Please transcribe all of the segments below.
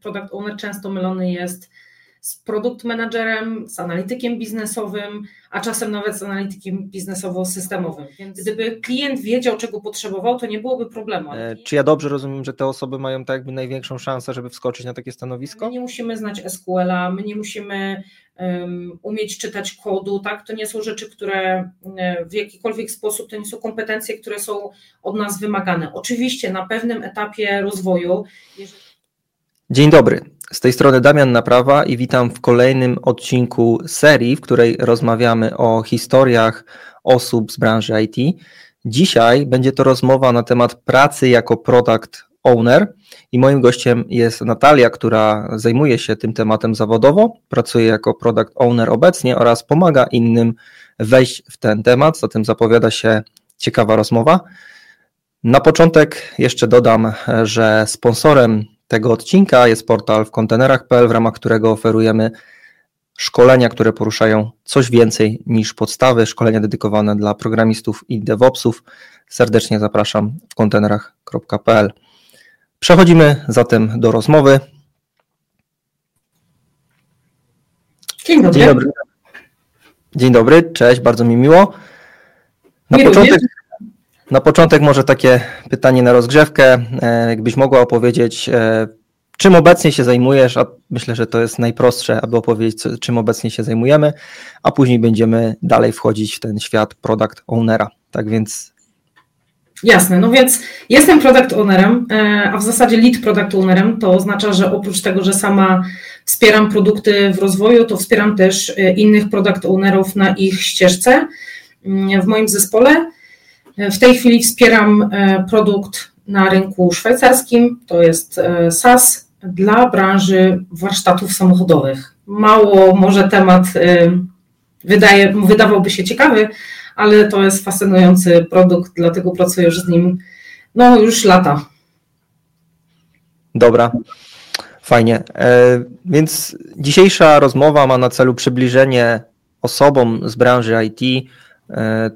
product owner często mylony jest z produkt managerem, z analitykiem biznesowym, a czasem nawet z analitykiem biznesowo-systemowym. Więc gdyby klient wiedział, czego potrzebował, to nie byłoby problemu. E, czy ja dobrze rozumiem, że te osoby mają tak jakby największą szansę, żeby wskoczyć na takie stanowisko? My nie musimy znać SQL-a, my nie musimy um, umieć czytać kodu, tak? To nie są rzeczy, które e, w jakikolwiek sposób, to nie są kompetencje, które są od nas wymagane. Oczywiście na pewnym etapie rozwoju. Jeżeli... Dzień dobry. Z tej strony Damian Naprawa i witam w kolejnym odcinku serii, w której rozmawiamy o historiach osób z branży IT. Dzisiaj będzie to rozmowa na temat pracy jako product owner i moim gościem jest Natalia, która zajmuje się tym tematem zawodowo, pracuje jako product owner obecnie oraz pomaga innym wejść w ten temat, zatem zapowiada się ciekawa rozmowa. Na początek jeszcze dodam, że sponsorem tego odcinka jest portal w kontenerach.pl, w ramach którego oferujemy szkolenia, które poruszają coś więcej niż podstawy, szkolenia dedykowane dla programistów i DevOpsów. Serdecznie zapraszam w kontenerach.pl. Przechodzimy zatem do rozmowy. Dzień dobry. Dzień dobry. Dzień dobry, cześć, bardzo mi miło. Na początek, na początek może takie pytanie na rozgrzewkę. E, jakbyś mogła opowiedzieć, e, czym obecnie się zajmujesz, a myślę, że to jest najprostsze, aby opowiedzieć, czym obecnie się zajmujemy, a później będziemy dalej wchodzić w ten świat product ownera. Tak więc. Jasne, no więc jestem product ownerem, e, a w zasadzie lead product ownerem. To oznacza, że oprócz tego, że sama wspieram produkty w rozwoju, to wspieram też innych product ownerów na ich ścieżce mm, w moim zespole. W tej chwili wspieram e, produkt na rynku szwajcarskim, to jest e, SaaS dla branży warsztatów samochodowych. Mało może temat e, wydaje, wydawałby się ciekawy, ale to jest fascynujący produkt, dlatego pracuję już z nim no, już lata. Dobra, fajnie. Więc dzisiejsza rozmowa ma na celu przybliżenie osobom z branży IT E,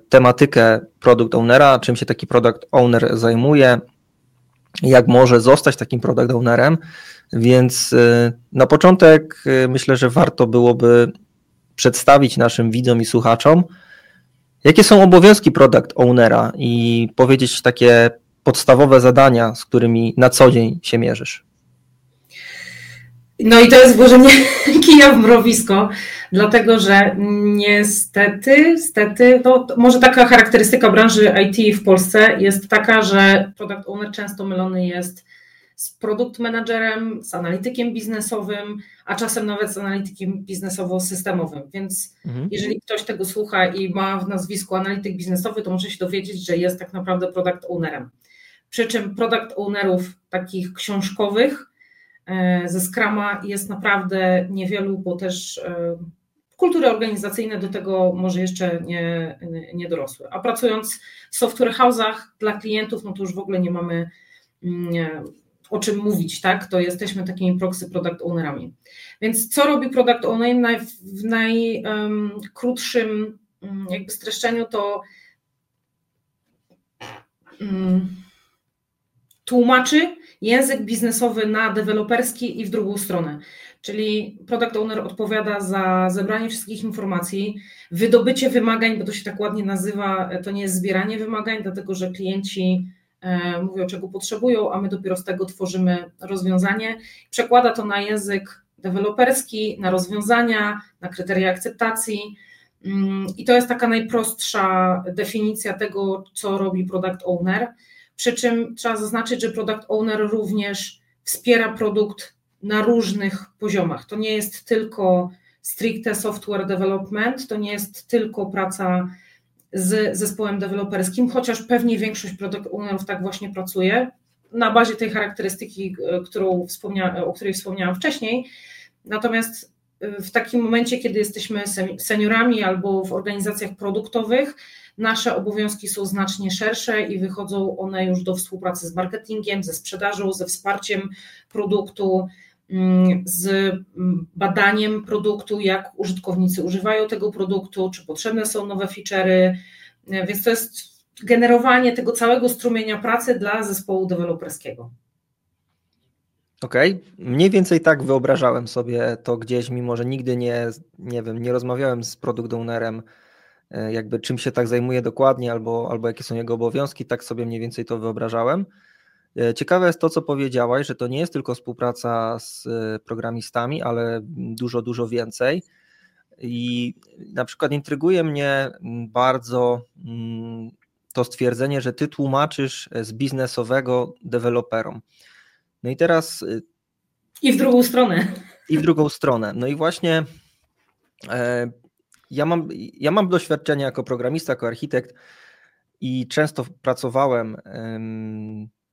tematykę product ownera, czym się taki product owner zajmuje, jak może zostać takim product ownerem. Więc e, na początek e, myślę, że warto byłoby przedstawić naszym widzom i słuchaczom, jakie są obowiązki product ownera i powiedzieć takie podstawowe zadania, z którymi na co dzień się mierzysz. No i to jest włożenie kija w mrowisko, dlatego że niestety, stety, no, może taka charakterystyka branży IT w Polsce jest taka, że product owner często mylony jest z produkt managerem, z analitykiem biznesowym, a czasem nawet z analitykiem biznesowo-systemowym. Więc mhm. jeżeli ktoś tego słucha i ma w nazwisku analityk biznesowy, to może się dowiedzieć, że jest tak naprawdę product ownerem. Przy czym product ownerów takich książkowych, ze Scrama jest naprawdę niewielu, bo też e, kultury organizacyjne do tego może jeszcze nie, nie dorosły. A pracując w software house'ach dla klientów, no to już w ogóle nie mamy mm, o czym mówić, tak? To jesteśmy takimi proxy product ownerami. Więc co robi product owner w najkrótszym um, jakby streszczeniu to um, tłumaczy język biznesowy na deweloperski i w drugą stronę. Czyli product owner odpowiada za zebranie wszystkich informacji, wydobycie wymagań, bo to się tak ładnie nazywa, to nie jest zbieranie wymagań, dlatego że klienci e, mówią, czego potrzebują, a my dopiero z tego tworzymy rozwiązanie. Przekłada to na język deweloperski, na rozwiązania, na kryteria akceptacji. Mm, I to jest taka najprostsza definicja tego, co robi product owner. Przy czym trzeba zaznaczyć, że product owner również wspiera produkt na różnych poziomach. To nie jest tylko stricte software development, to nie jest tylko praca z zespołem deweloperskim, chociaż pewnie większość product ownerów tak właśnie pracuje na bazie tej charakterystyki, którą wspomnia, o której wspomniałam wcześniej. Natomiast w takim momencie, kiedy jesteśmy seniorami albo w organizacjach produktowych, Nasze obowiązki są znacznie szersze i wychodzą one już do współpracy z marketingiem, ze sprzedażą, ze wsparciem produktu, mm, z mm, badaniem produktu, jak użytkownicy używają tego produktu, czy potrzebne są nowe feature'y. Więc to jest generowanie tego całego strumienia pracy dla zespołu deweloperskiego. Okej, okay. mniej więcej tak wyobrażałem sobie to gdzieś, mimo że nigdy nie, nie wiem, nie rozmawiałem z product ownerem, e, jakby czym się tak zajmuje dokładnie, albo, albo jakie są jego obowiązki, tak sobie mniej więcej to wyobrażałem. E, ciekawe jest to, co powiedziałaś, że to nie jest tylko współpraca z e, programistami, ale dużo, dużo więcej. I na przykład intryguje mnie bardzo mm, to stwierdzenie, że ty tłumaczysz z biznesowego deweloperom. No i teraz. Y, I w drugą stronę. I w drugą stronę. No i właśnie e, ja, mam, ja mam doświadczenie jako programista, jako architekt i często pracowałem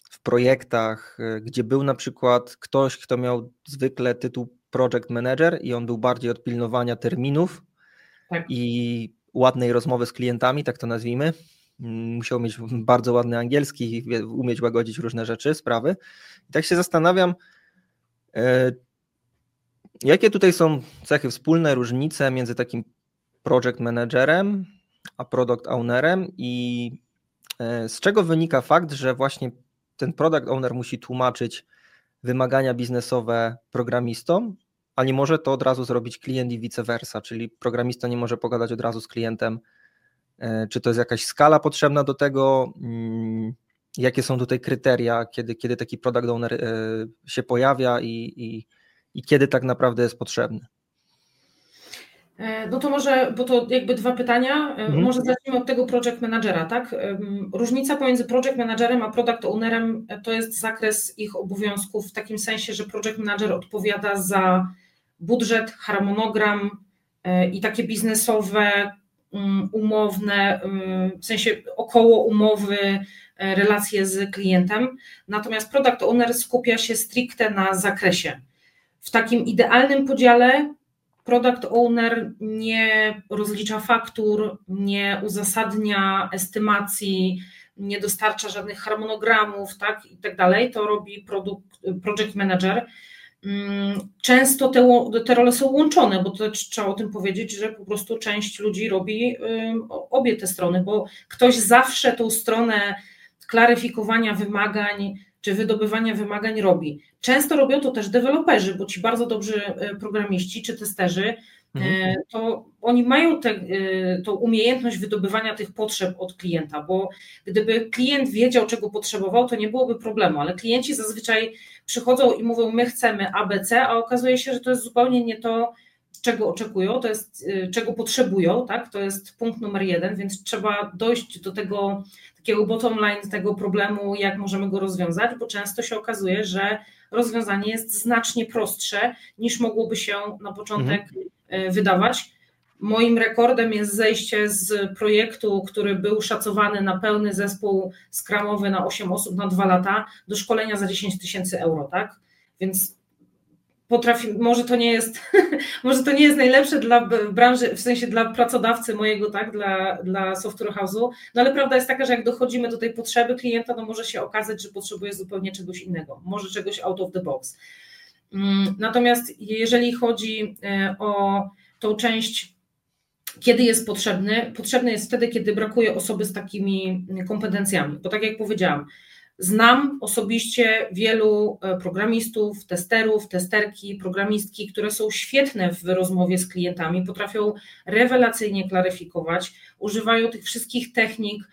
w projektach, e, gdzie był na przykład ktoś, kto miał zwykle tytuł project manager i on był bardziej od pilnowania terminów tak. i ładnej rozmowy z klientami, tak to nazwijmy. Musiał mieć bardzo ładny angielski umieć łagodzić różne rzeczy, sprawy. I tak się zastanawiam, e, jakie tutaj są cechy wspólne, różnice między takim project managerem a product ownerem i e, z czego wynika fakt, że właśnie ten product owner musi tłumaczyć wymagania biznesowe programistom, a nie może to od razu zrobić klient i vice versa, czyli programista nie może pogadać od razu z klientem, czy to jest jakaś skala potrzebna do tego, mm, jakie są tutaj kryteria, kiedy, kiedy taki product owner e, się pojawia i, i, i kiedy tak naprawdę jest potrzebny. E, no to może, bo to jakby dwa pytania. Mhm. Może zacznijmy od tego project managera, tak? Różnica pomiędzy project managerem a product ownerem to jest zakres ich obowiązków w takim sensie, że project manager odpowiada za budżet, harmonogram e, i takie biznesowe, umowne, mm, w sensie około umowy e, relacje z klientem. Natomiast product owner skupia się stricte na zakresie. W takim idealnym podziale product owner nie rozlicza faktur, nie uzasadnia estymacji, nie dostarcza żadnych harmonogramów, tak i tak dalej. To robi produkt, project manager. Mm, często te, te role są łączone, bo to trzeba o tym powiedzieć, że po prostu część ludzi robi obie te strony, bo ktoś zawsze tą stronę klaryfikowania wymagań czy wydobywania wymagań robi. Często robią to też deweloperzy, bo ci bardzo dobrzy e, programiści czy testerzy, e, mhm. to oni mają e, tą umiejętność wydobywania tych potrzeb od klienta, bo gdyby klient wiedział, czego potrzebował, to nie byłoby problemu, ale klienci zazwyczaj przychodzą i mówią, my chcemy ABC, a okazuje się, że to jest zupełnie nie to, czego oczekują, to jest czego potrzebują, tak? To jest punkt numer jeden, więc trzeba dojść do tego takiego bottom line tego problemu, jak możemy go rozwiązać, bo często się okazuje, że rozwiązanie jest znacznie prostsze niż mogłoby się na początek mhm. wydawać. Moim rekordem jest zejście z projektu, który był szacowany na pełny zespół skramowy na 8 osób na 2 lata, do szkolenia za 10 tysięcy euro, tak? Więc potrafi, może to nie jest, może to nie jest najlepsze dla branży, w sensie dla pracodawcy mojego, tak, dla, dla software house'u, no ale prawda jest taka, że jak dochodzimy do tej potrzeby klienta, no może się okazać, że potrzebuje zupełnie czegoś innego, może czegoś out of the box. Mm, natomiast jeżeli chodzi e, o tą część, kiedy jest potrzebny, potrzebny jest wtedy, kiedy brakuje osoby z takimi kompetencjami, bo tak jak powiedziałam, Znam osobiście wielu e, programistów, testerów, testerki, programistki, które są świetne w rozmowie z klientami, potrafią rewelacyjnie klaryfikować, używają tych wszystkich technik,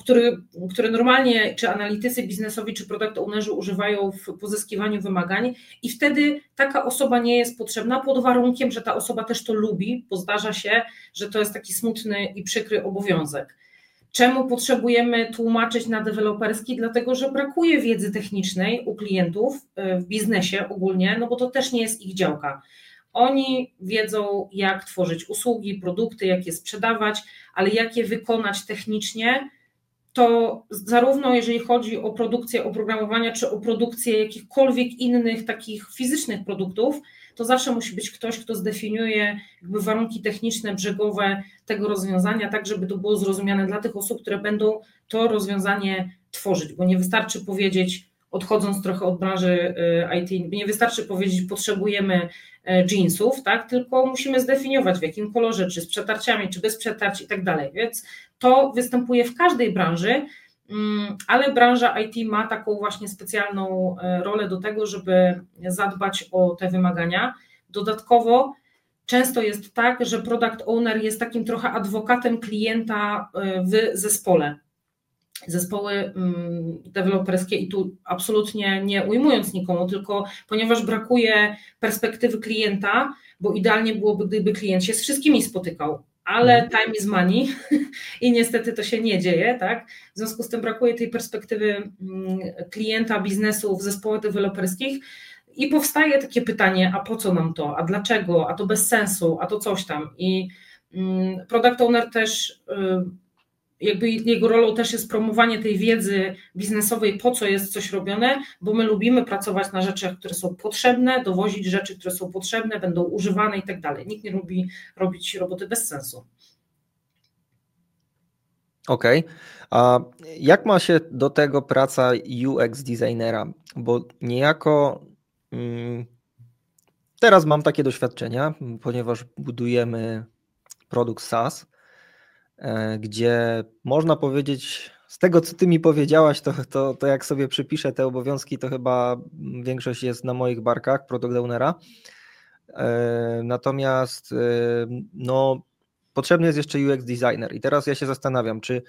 który, które normalnie czy analitycy biznesowi, czy product ownerzy używają w pozyskiwaniu wymagań, i wtedy taka osoba nie jest potrzebna pod warunkiem, że ta osoba też to lubi, bo zdarza się, że to jest taki smutny i przykry obowiązek. Czemu potrzebujemy tłumaczyć na deweloperski? Dlatego, że brakuje wiedzy technicznej u klientów e, w biznesie ogólnie, no bo to też nie jest ich działka. Oni wiedzą, jak tworzyć usługi, produkty, jak je sprzedawać, ale jak je wykonać technicznie, to zarówno jeżeli chodzi o produkcję oprogramowania, czy o produkcję jakichkolwiek innych takich fizycznych produktów, to zawsze musi być ktoś, kto zdefiniuje jakby warunki techniczne, brzegowe tego rozwiązania, tak żeby to było zrozumiane dla tych osób, które będą to rozwiązanie tworzyć, bo nie wystarczy powiedzieć, odchodząc trochę od branży y, IT, nie wystarczy powiedzieć, potrzebujemy e, jeansów, tak, tylko musimy zdefiniować w jakim kolorze, czy z przetarciami, czy bez przetarć i tak dalej, więc to występuje w każdej branży, mm, ale branża IT ma taką właśnie specjalną e, rolę do tego, żeby zadbać o te wymagania. Dodatkowo często jest tak, że product owner jest takim trochę adwokatem klienta e, w zespole. Zespoły mm, deweloperskie, i tu absolutnie nie ujmując nikomu, tylko ponieważ brakuje perspektywy klienta, bo idealnie byłoby, gdyby klient się z wszystkimi spotykał, ale mhm. time is money i niestety to się nie dzieje, tak? W związku z tym brakuje tej perspektywy mm, klienta biznesu w zespołach deweloperskich i powstaje takie pytanie, a po co nam to, a dlaczego, a to bez sensu, a to coś tam i mm, product owner też y, jakby jego rolą też jest promowanie tej wiedzy biznesowej, po co jest coś robione, bo my lubimy pracować na rzeczach, które są potrzebne, dowozić rzeczy, które są potrzebne, będą używane i tak dalej. Nikt nie lubi robić roboty bez sensu. Okej. Okay. A jak ma się do tego praca UX designera? Bo niejako mm, teraz mam takie doświadczenia, ponieważ budujemy produkt SaaS gdzie można powiedzieć, z tego co ty mi powiedziałaś, to, to, to jak sobie przypiszę te obowiązki, to chyba większość jest na moich barkach, product ownera. E, natomiast e, no, potrzebny jest jeszcze UX designer. I teraz ja się zastanawiam, czy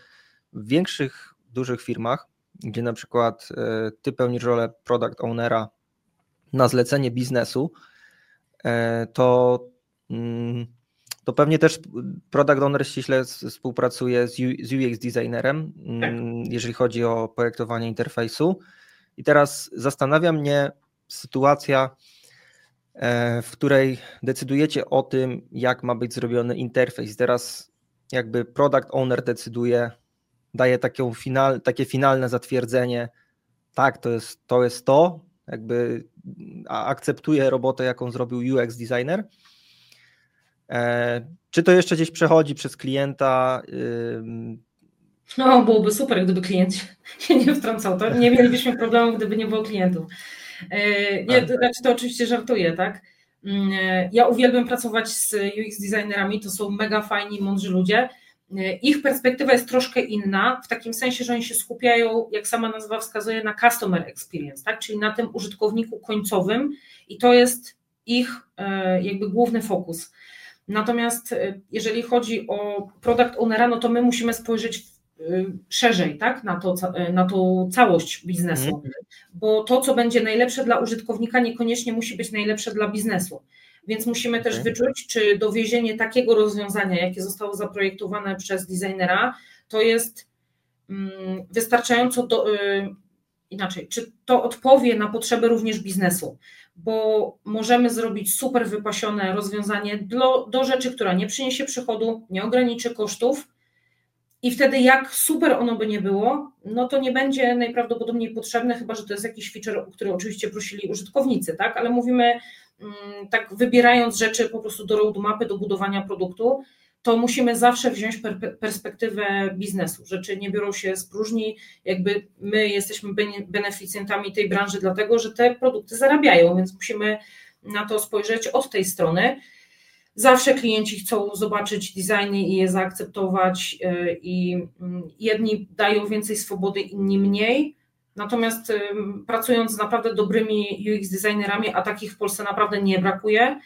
w większych, dużych firmach, gdzie na przykład ty pełnisz rolę product ownera na zlecenie biznesu, to mm, to pewnie też product owner ściśle współpracuje z, UX designerem, tak. Mm, jeżeli chodzi o projektowanie interfejsu. I teraz zastanawia mnie sytuacja, e, w której decydujecie o tym, jak ma być zrobiony interfejs. Teraz jakby product owner decyduje, daje taką final, takie finalne zatwierdzenie, tak, to jest to, jest to jakby akceptuje robotę, jaką zrobił UX designer czy to jeszcze gdzieś przechodzi przez klienta? No, byłoby super, gdyby klient się nie wtrącał. To nie mielibyśmy problemu, gdyby nie było klientów. E, nie, to, znaczy to oczywiście żartuję, tak? E, ja uwielbiam pracować z UX designerami, to są mega fajni, mądrzy ludzie. Ich perspektywa jest troszkę inna, w takim sensie, że oni się skupiają, jak sama nazwa wskazuje, na customer experience, tak? czyli na tym użytkowniku końcowym i to jest ich jakby główny fokus. Natomiast y, jeżeli chodzi o product ownera, no to my musimy spojrzeć y, szerzej tak, na, to, y, na tą całość biznesu, mhm. bo to, co będzie najlepsze dla użytkownika, niekoniecznie musi być najlepsze dla biznesu. Więc musimy też wyczuć, czy dowiezienie takiego rozwiązania, jakie zostało zaprojektowane przez designera, to jest mm, wystarczająco do, inaczej, czy to odpowie na potrzeby również biznesu bo możemy zrobić super wypasione rozwiązanie do, do rzeczy, która nie przyniesie przychodu, nie ograniczy kosztów. I wtedy, jak super ono by nie było, no to nie będzie najprawdopodobniej potrzebne, chyba że to jest jakiś feature, o który oczywiście prosili użytkownicy, tak? Ale mówimy tak, wybierając rzeczy po prostu do roadmapy, do budowania produktu, to musimy zawsze wziąć per, perspektywę biznesu. Rzeczy nie biorą się z próżni, jakby my jesteśmy beneficjentami tej branży, dlatego że te produkty zarabiają, więc musimy na to spojrzeć od tej strony. Zawsze klienci chcą zobaczyć designy i je zaakceptować, y, i mm, jedni dają więcej swobody, inni mniej. Natomiast pracując z naprawdę dobrymi UX designerami, a takich w Polsce naprawdę nie brakuje,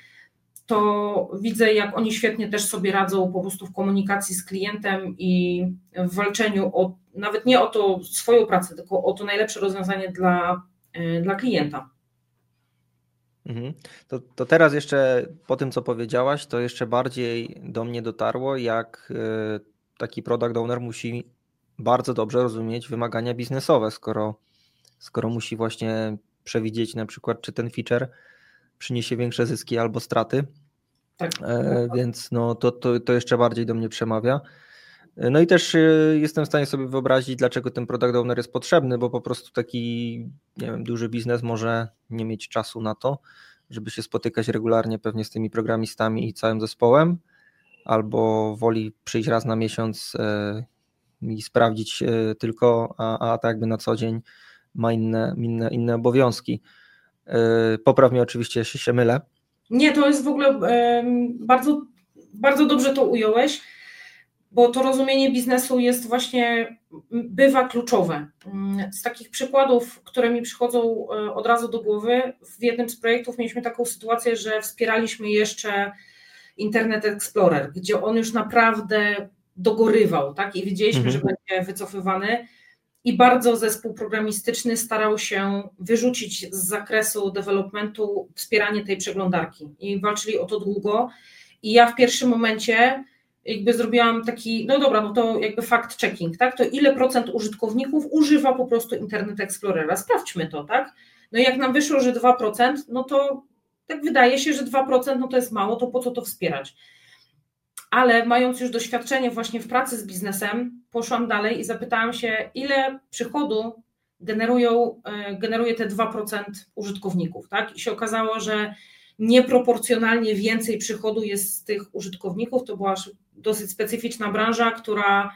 to widzę, jak oni świetnie też sobie radzą po prostu w komunikacji z klientem i w walczeniu o, nawet nie o to swoją pracę, tylko o to najlepsze rozwiązanie dla, e, dla klienta. Mhm. To, to teraz jeszcze po tym, co powiedziałaś, to jeszcze bardziej do mnie dotarło, jak e, taki product owner musi bardzo dobrze rozumieć wymagania biznesowe, skoro, skoro musi właśnie przewidzieć na przykład, czy ten feature przyniesie większe zyski albo straty. Tak. E, więc no, to, to, to jeszcze bardziej do mnie przemawia. E, no i też e, jestem w stanie sobie wyobrazić, dlaczego ten product owner jest potrzebny, bo po prostu taki nie wiem, duży biznes może nie mieć czasu na to, żeby się spotykać regularnie pewnie z tymi programistami i całym zespołem, albo woli przyjść raz na miesiąc i sprawdzić tylko, a, a tak jakby na co dzień ma inne, inne, inne obowiązki. Popraw mnie oczywiście, jeśli się mylę. Nie, to jest w ogóle bardzo, bardzo dobrze to ująłeś. bo to rozumienie biznesu jest właśnie, bywa kluczowe. Z takich przykładów, które mi przychodzą e, od razu do głowy, w jednym z projektów mieliśmy taką sytuację, że wspieraliśmy jeszcze Internet Explorer, gdzie on już naprawdę dogorywał, tak? I widzieliśmy, mhm. że będzie wycofywany. I bardzo zespół programistyczny starał się wyrzucić z zakresu developmentu wspieranie tej przeglądarki. I walczyli o to długo. I ja w pierwszym momencie jakby zrobiłam taki, no dobra, no to jakby fact checking, tak? To ile procent użytkowników używa po prostu Internet Explorera? Sprawdźmy to, tak? No i jak nam wyszło, że 2%, no to tak wydaje się, że 2% no to jest mało, to po co to wspierać? Ale mając już doświadczenie właśnie w pracy z biznesem, poszłam dalej i zapytałam się, ile przychodu generują, e, generuje te 2% użytkowników, tak? I się okazało, że nieproporcjonalnie więcej przychodu jest z tych użytkowników. To była dosyć specyficzna branża, która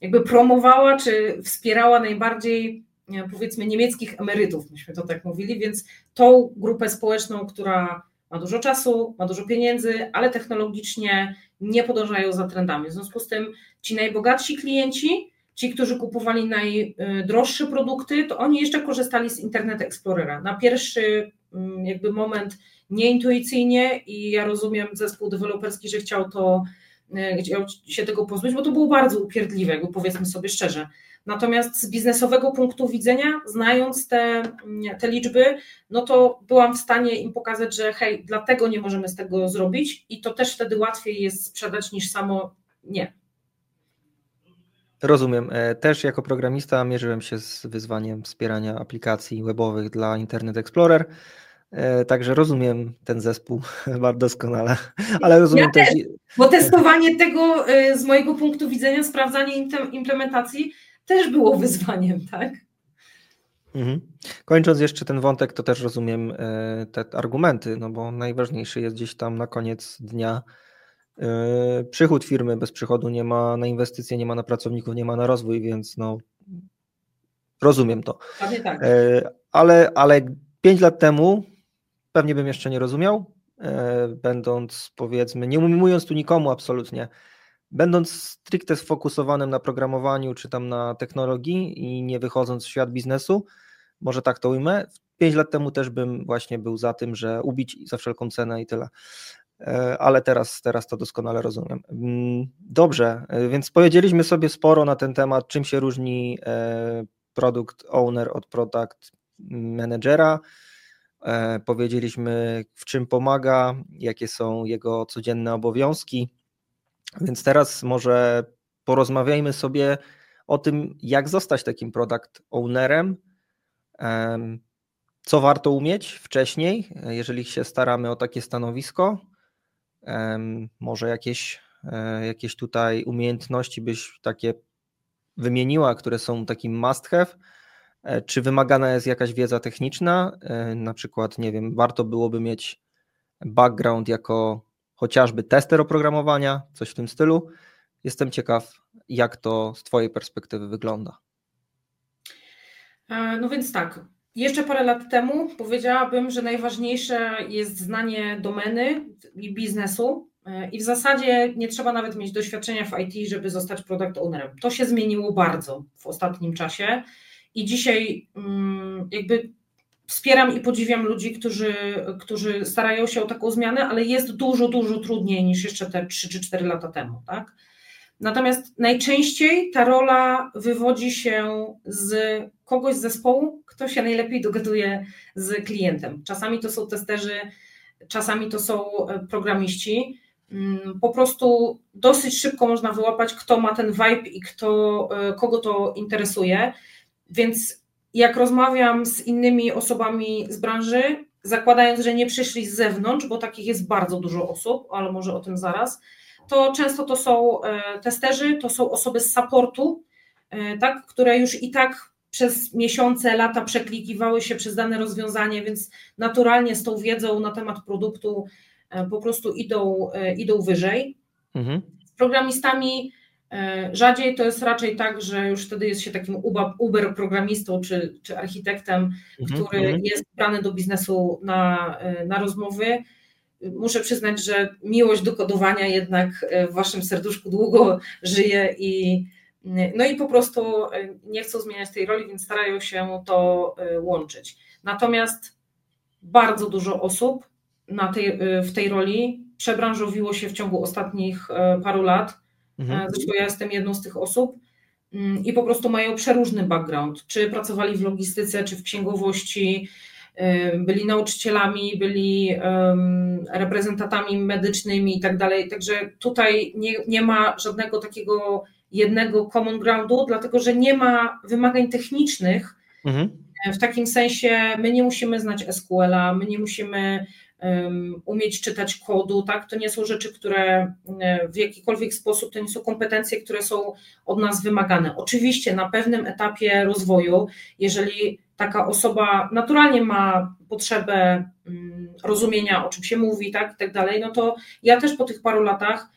jakby promowała czy wspierała najbardziej powiedzmy niemieckich emerytów, myśmy to tak mówili, więc tą grupę społeczną, która ma dużo czasu, ma dużo pieniędzy, ale technologicznie nie podążają za trendami. W związku z tym ci najbogatsi klienci, ci, którzy kupowali najdroższe produkty, to oni jeszcze korzystali z Internet Explorera. Na pierwszy mm, jakby moment nieintuicyjnie i ja rozumiem zespół deweloperski, że chciał to, e, chciał się tego pozbyć, bo to było bardzo upierdliwe, powiedzmy sobie szczerze. Natomiast z biznesowego punktu widzenia, znając te, mm, te liczby, no to byłam w stanie im pokazać, że hej, dlatego nie możemy z tego zrobić i to też wtedy łatwiej jest sprzedać niż samo nie. Rozumiem. E, też jako programista mierzyłem się z wyzwaniem wspierania aplikacji webowych dla Internet Explorer. E, także rozumiem ten zespół bardzo doskonale, ale rozumiem ja też, też, Bo testowanie tego e, z mojego punktu widzenia, sprawdzanie implementacji też było wyzwaniem, tak? Mhm. Kończąc jeszcze ten wątek, to też rozumiem e, te argumenty, no bo najważniejszy jest gdzieś tam na koniec dnia przychód firmy. Bez przychodu nie ma na inwestycje, nie ma na pracowników, nie ma na rozwój, więc no rozumiem to. Tak. Ale, ale pięć lat temu pewnie bym jeszcze nie rozumiał, e, będąc powiedzmy, nie ujmując tu nikomu absolutnie, będąc stricte sfokusowanym na programowaniu czy tam na technologii i nie wychodząc w świat biznesu, może tak to ujmę, pięć lat temu też bym właśnie był za tym, że ubić za wszelką cenę i tyle. E, ale teraz, teraz to doskonale rozumiem. Mm, dobrze, e, więc powiedzieliśmy sobie sporo na ten temat, czym się różni product owner od product managera. E, powiedzieliśmy, w czym pomaga, jakie są jego codzienne obowiązki. Więc teraz może porozmawiajmy sobie o tym, jak zostać takim product ownerem, co warto umieć wcześniej, jeżeli się staramy o takie stanowisko. Może jakieś, e, jakieś tutaj umiejętności byś takie wymieniła, które są takim must have, E, czy wymagana jest jakaś wiedza techniczna? E, na przykład, nie wiem, warto byłoby mieć background jako chociażby tester oprogramowania, coś w tym stylu. Jestem ciekaw, jak to z Twojej perspektywy wygląda. E, no więc tak, jeszcze parę lat temu powiedziałabym, że najważniejsze jest znanie domeny i biznesu. I w zasadzie nie trzeba nawet mieć doświadczenia w IT, żeby zostać product ownerem. To się zmieniło bardzo w ostatnim czasie. I dzisiaj mm, jakby wspieram i podziwiam ludzi, którzy, którzy starają się o taką zmianę, ale jest dużo, dużo trudniej niż jeszcze te 3 czy 4 lata temu, tak? Natomiast najczęściej ta rola wywodzi się z kogoś z zespołu, kto się najlepiej dogaduje z klientem. Czasami to są testerzy, czasami to są e, programiści. Mm, po prostu dosyć szybko można wyłapać, kto ma ten vibe i kto, e, kogo to interesuje. Więc jak rozmawiam z innymi osobami z branży, zakładając, że nie przyszli z zewnątrz, bo takich jest bardzo dużo osób, ale może o tym zaraz, to często to są e, testerzy, to są osoby z supportu, e, tak, które już i tak przez miesiące, lata przeklikiwały się przez dane rozwiązanie, więc naturalnie z tą wiedzą na temat produktu e, po prostu idą, idą wyżej. Mhm. Z programistami rzadziej to jest raczej tak, że już wtedy jest się takim Uber programistą czy, czy architektem, mhm, który mhm. jest brany do biznesu na, e, na rozmowy. muszę przyznać, że miłość do kodowania jednak w waszym serduszku długo żyje i no i po prostu nie chcą zmieniać tej roli, więc starają się to łączyć. Natomiast bardzo dużo osób na tej, w tej roli przebranżowiło się w ciągu ostatnich paru lat. Mhm. Zresztą ja jestem jedną z tych osób mm, i po prostu mają przeróżny background. Czy pracowali w logistyce, czy w księgowości, byli nauczycielami, byli reprezentantami medycznymi i tak dalej. Także tutaj nie, nie ma żadnego takiego jednego common groundu, dlatego że nie ma wymagań technicznych. Mhm. W takim sensie my nie musimy znać SQL-a, my nie musimy umieć czytać kodu, tak? To nie są rzeczy, które w jakikolwiek sposób, to nie są kompetencje, które są od nas wymagane. Oczywiście na pewnym etapie rozwoju, jeżeli taka osoba naturalnie ma potrzebę rozumienia, o czym się mówi, tak, i tak dalej, no to ja też po tych paru latach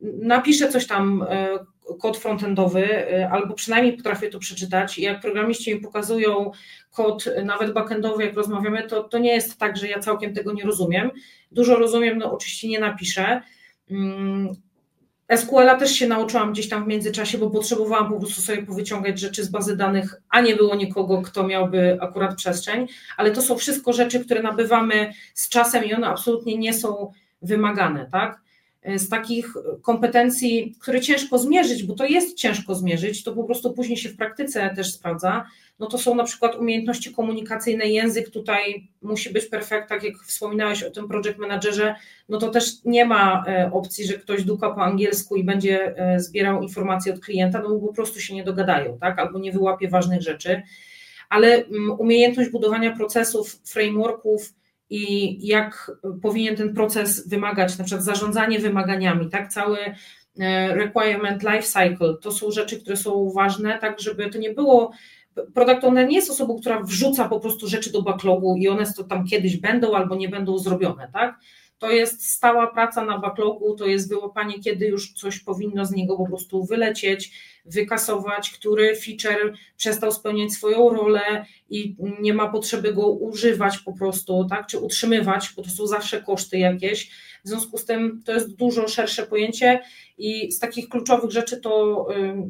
napiszę coś tam, e, kod frontendowy, e, albo przynajmniej potrafię to przeczytać. Jak programiści mi pokazują kod, nawet backendowy, jak rozmawiamy, to, to nie jest tak, że ja całkiem tego nie rozumiem. Dużo rozumiem, no oczywiście nie napiszę. Mm, SQL-a też się nauczyłam gdzieś tam w międzyczasie, bo potrzebowałam po prostu sobie powyciągać rzeczy z bazy danych, a nie było nikogo, kto miałby akurat przestrzeń, ale to są wszystko rzeczy, które nabywamy z czasem i one absolutnie nie są wymagane, tak? Z takich kompetencji, które ciężko zmierzyć, bo to jest ciężko zmierzyć, to po prostu później się w praktyce też sprawdza, no to są na przykład umiejętności komunikacyjne, język tutaj musi być perfekt, tak jak wspominałeś o tym project managerze, no to też nie ma e, opcji, że ktoś duka po angielsku i będzie e, zbierał informacje od klienta, no bo po prostu się nie dogadają, tak, albo nie wyłapie ważnych rzeczy, ale mm, umiejętność budowania procesów, frameworków, i jak powinien ten proces wymagać, na przykład zarządzanie wymaganiami, tak, cały e, requirement life cycle, to są rzeczy, które są ważne, tak żeby to nie było product owner nie jest osobą, która wrzuca po prostu rzeczy do backlogu i one to tam kiedyś będą albo nie będą zrobione, tak? To jest stała praca na backlogu, to jest wyłapanie, kiedy już coś powinno z niego po prostu wylecieć, wykasować, który feature przestał spełniać swoją rolę i nie ma potrzeby go używać po prostu, tak, czy utrzymywać, to są zawsze koszty jakieś. W związku z tym to jest dużo szersze pojęcie i z takich kluczowych rzeczy to,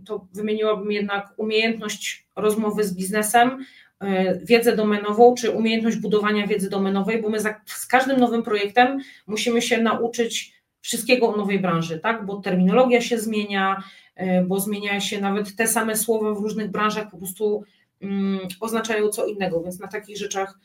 to wymieniłabym jednak umiejętność rozmowy z biznesem, wiedzę domenową, czy umiejętność budowania wiedzy domenowej, bo my za, z każdym nowym projektem musimy się nauczyć wszystkiego o nowej branży, tak? Bo terminologia się zmienia, y, bo zmienia się nawet te same słowa w różnych branżach po prostu um, oznaczają co innego, więc na takich rzeczach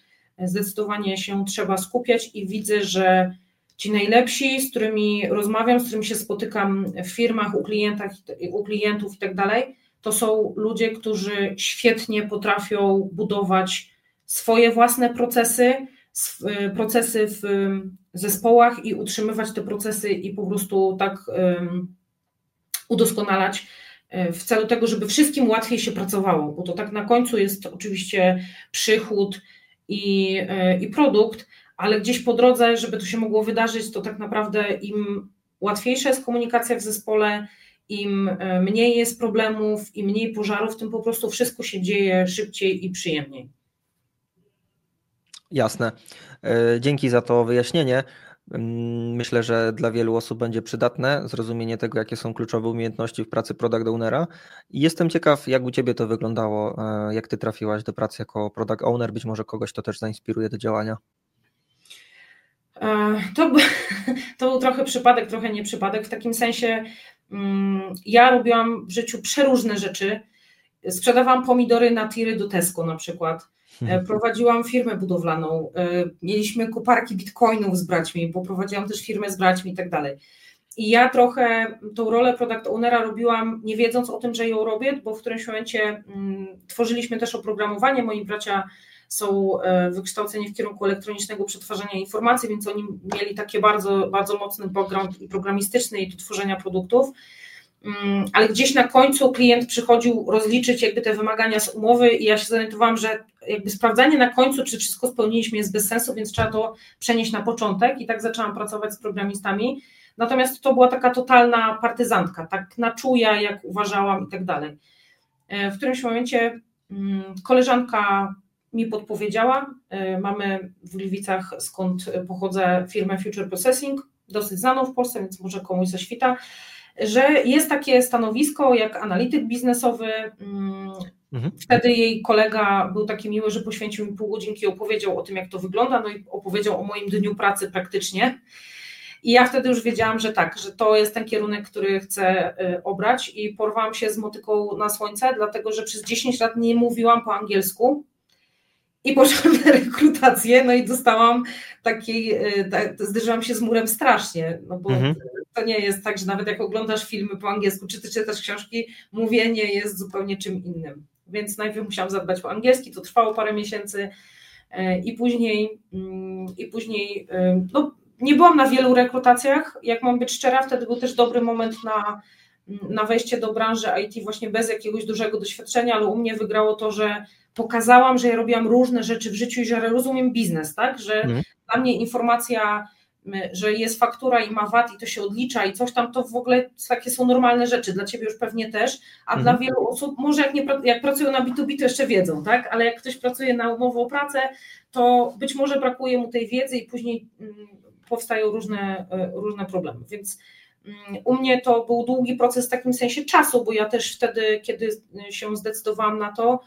zdecydowanie się trzeba skupiać i widzę, że Ci najlepsi, z którymi rozmawiam, z którymi się spotykam w firmach, u, klientach, u klientów i tak dalej, to są ludzie, którzy świetnie potrafią budować swoje własne procesy, procesy w zespołach i utrzymywać te procesy i po prostu tak udoskonalać e, w celu tego, żeby wszystkim łatwiej się pracowało, bo to tak na końcu jest oczywiście przychód i, e, i produkt, ale gdzieś po drodze, żeby to się mogło wydarzyć, to tak naprawdę im łatwiejsza jest komunikacja w zespole, im e, mniej jest problemów, im mniej pożarów, tym po prostu wszystko się dzieje szybciej i przyjemniej. Jasne. E, dzięki za to wyjaśnienie. Mm, myślę, że dla wielu osób będzie przydatne zrozumienie tego, jakie są kluczowe umiejętności w pracy product ownera. I jestem ciekaw, jak u Ciebie to wyglądało, e, jak Ty trafiłaś do pracy jako product owner. Być może kogoś to też zainspiruje do działania. To, to był trochę przypadek, trochę nie przypadek. W takim sensie ja robiłam w życiu przeróżne rzeczy. Sprzedawałam pomidory na tiry do Tesco na przykład. E, hmm. Prowadziłam firmę budowlaną. E, mieliśmy koparki bitcoinów z braćmi, bo prowadziłam też firmę z braćmi i tak dalej. I ja trochę tą rolę product ownera robiłam, nie wiedząc o tym, że ją robię, bo w którymś momencie mm, tworzyliśmy też oprogramowanie. Moi bracia są e, wykształceni w kierunku elektronicznego przetwarzania informacji, więc oni mieli takie bardzo, bardzo mocny background i programistyczny i do tworzenia produktów. Mm, ale gdzieś na końcu klient przychodził rozliczyć jakby te wymagania z umowy i ja się zorientowałam, że jakby sprawdzanie na końcu, czy wszystko spełniliśmy jest bez sensu, więc trzeba to przenieść na początek i tak zaczęłam pracować z programistami. Natomiast to była taka totalna partyzantka, tak na czuja, jak uważałam i tak dalej. E, w którymś momencie mm, koleżanka mi podpowiedziała. Mamy w Gliwicach, skąd pochodzę, firmę Future Processing, dosyć znaną w Polsce, więc może komuś zaświta, że jest takie stanowisko jak analityk biznesowy. Mm, mhm. Wtedy jej kolega był taki miły, że poświęcił mi pół godzinki i opowiedział o tym, jak to wygląda, no i opowiedział o moim dniu pracy praktycznie. I ja wtedy już wiedziałam, że tak, że to jest ten kierunek, który chcę y, obrać i porwałam się z motyką na słońce, dlatego że przez 10 lat nie mówiłam po angielsku i poszłam na rekrutację, no i dostałam takiej, y, zderzyłam się z murem strasznie, no bo mhm. to nie jest tak, że nawet jak oglądasz filmy po angielsku, czy ty czytasz książki, mówienie jest zupełnie czym innym. Więc najpierw musiałam zadbać po angielski, to trwało parę miesięcy y, i później, mm, i później no, nie byłam na wielu rekrutacjach, jak mam być szczera, wtedy był też dobry moment na, na wejście do branży IT właśnie bez jakiegoś dużego doświadczenia, ale u mnie wygrało to, że pokazałam, że ja robiłam różne rzeczy w życiu i że rozumiem biznes, tak, że mhm. dla mnie informacja, że jest faktura i ma VAT i to się odlicza i coś tam, to w ogóle takie są normalne rzeczy, dla Ciebie już pewnie też, a mhm. dla wielu osób, może jak, nie, jak pracują na B2B, to jeszcze wiedzą, tak, ale jak ktoś pracuje na umowę o pracę, to być może brakuje mu tej wiedzy i później powstają różne, e, różne problemy. Więc u mnie to był długi proces w takim sensie czasu, bo ja też wtedy, kiedy się zdecydowałam na to,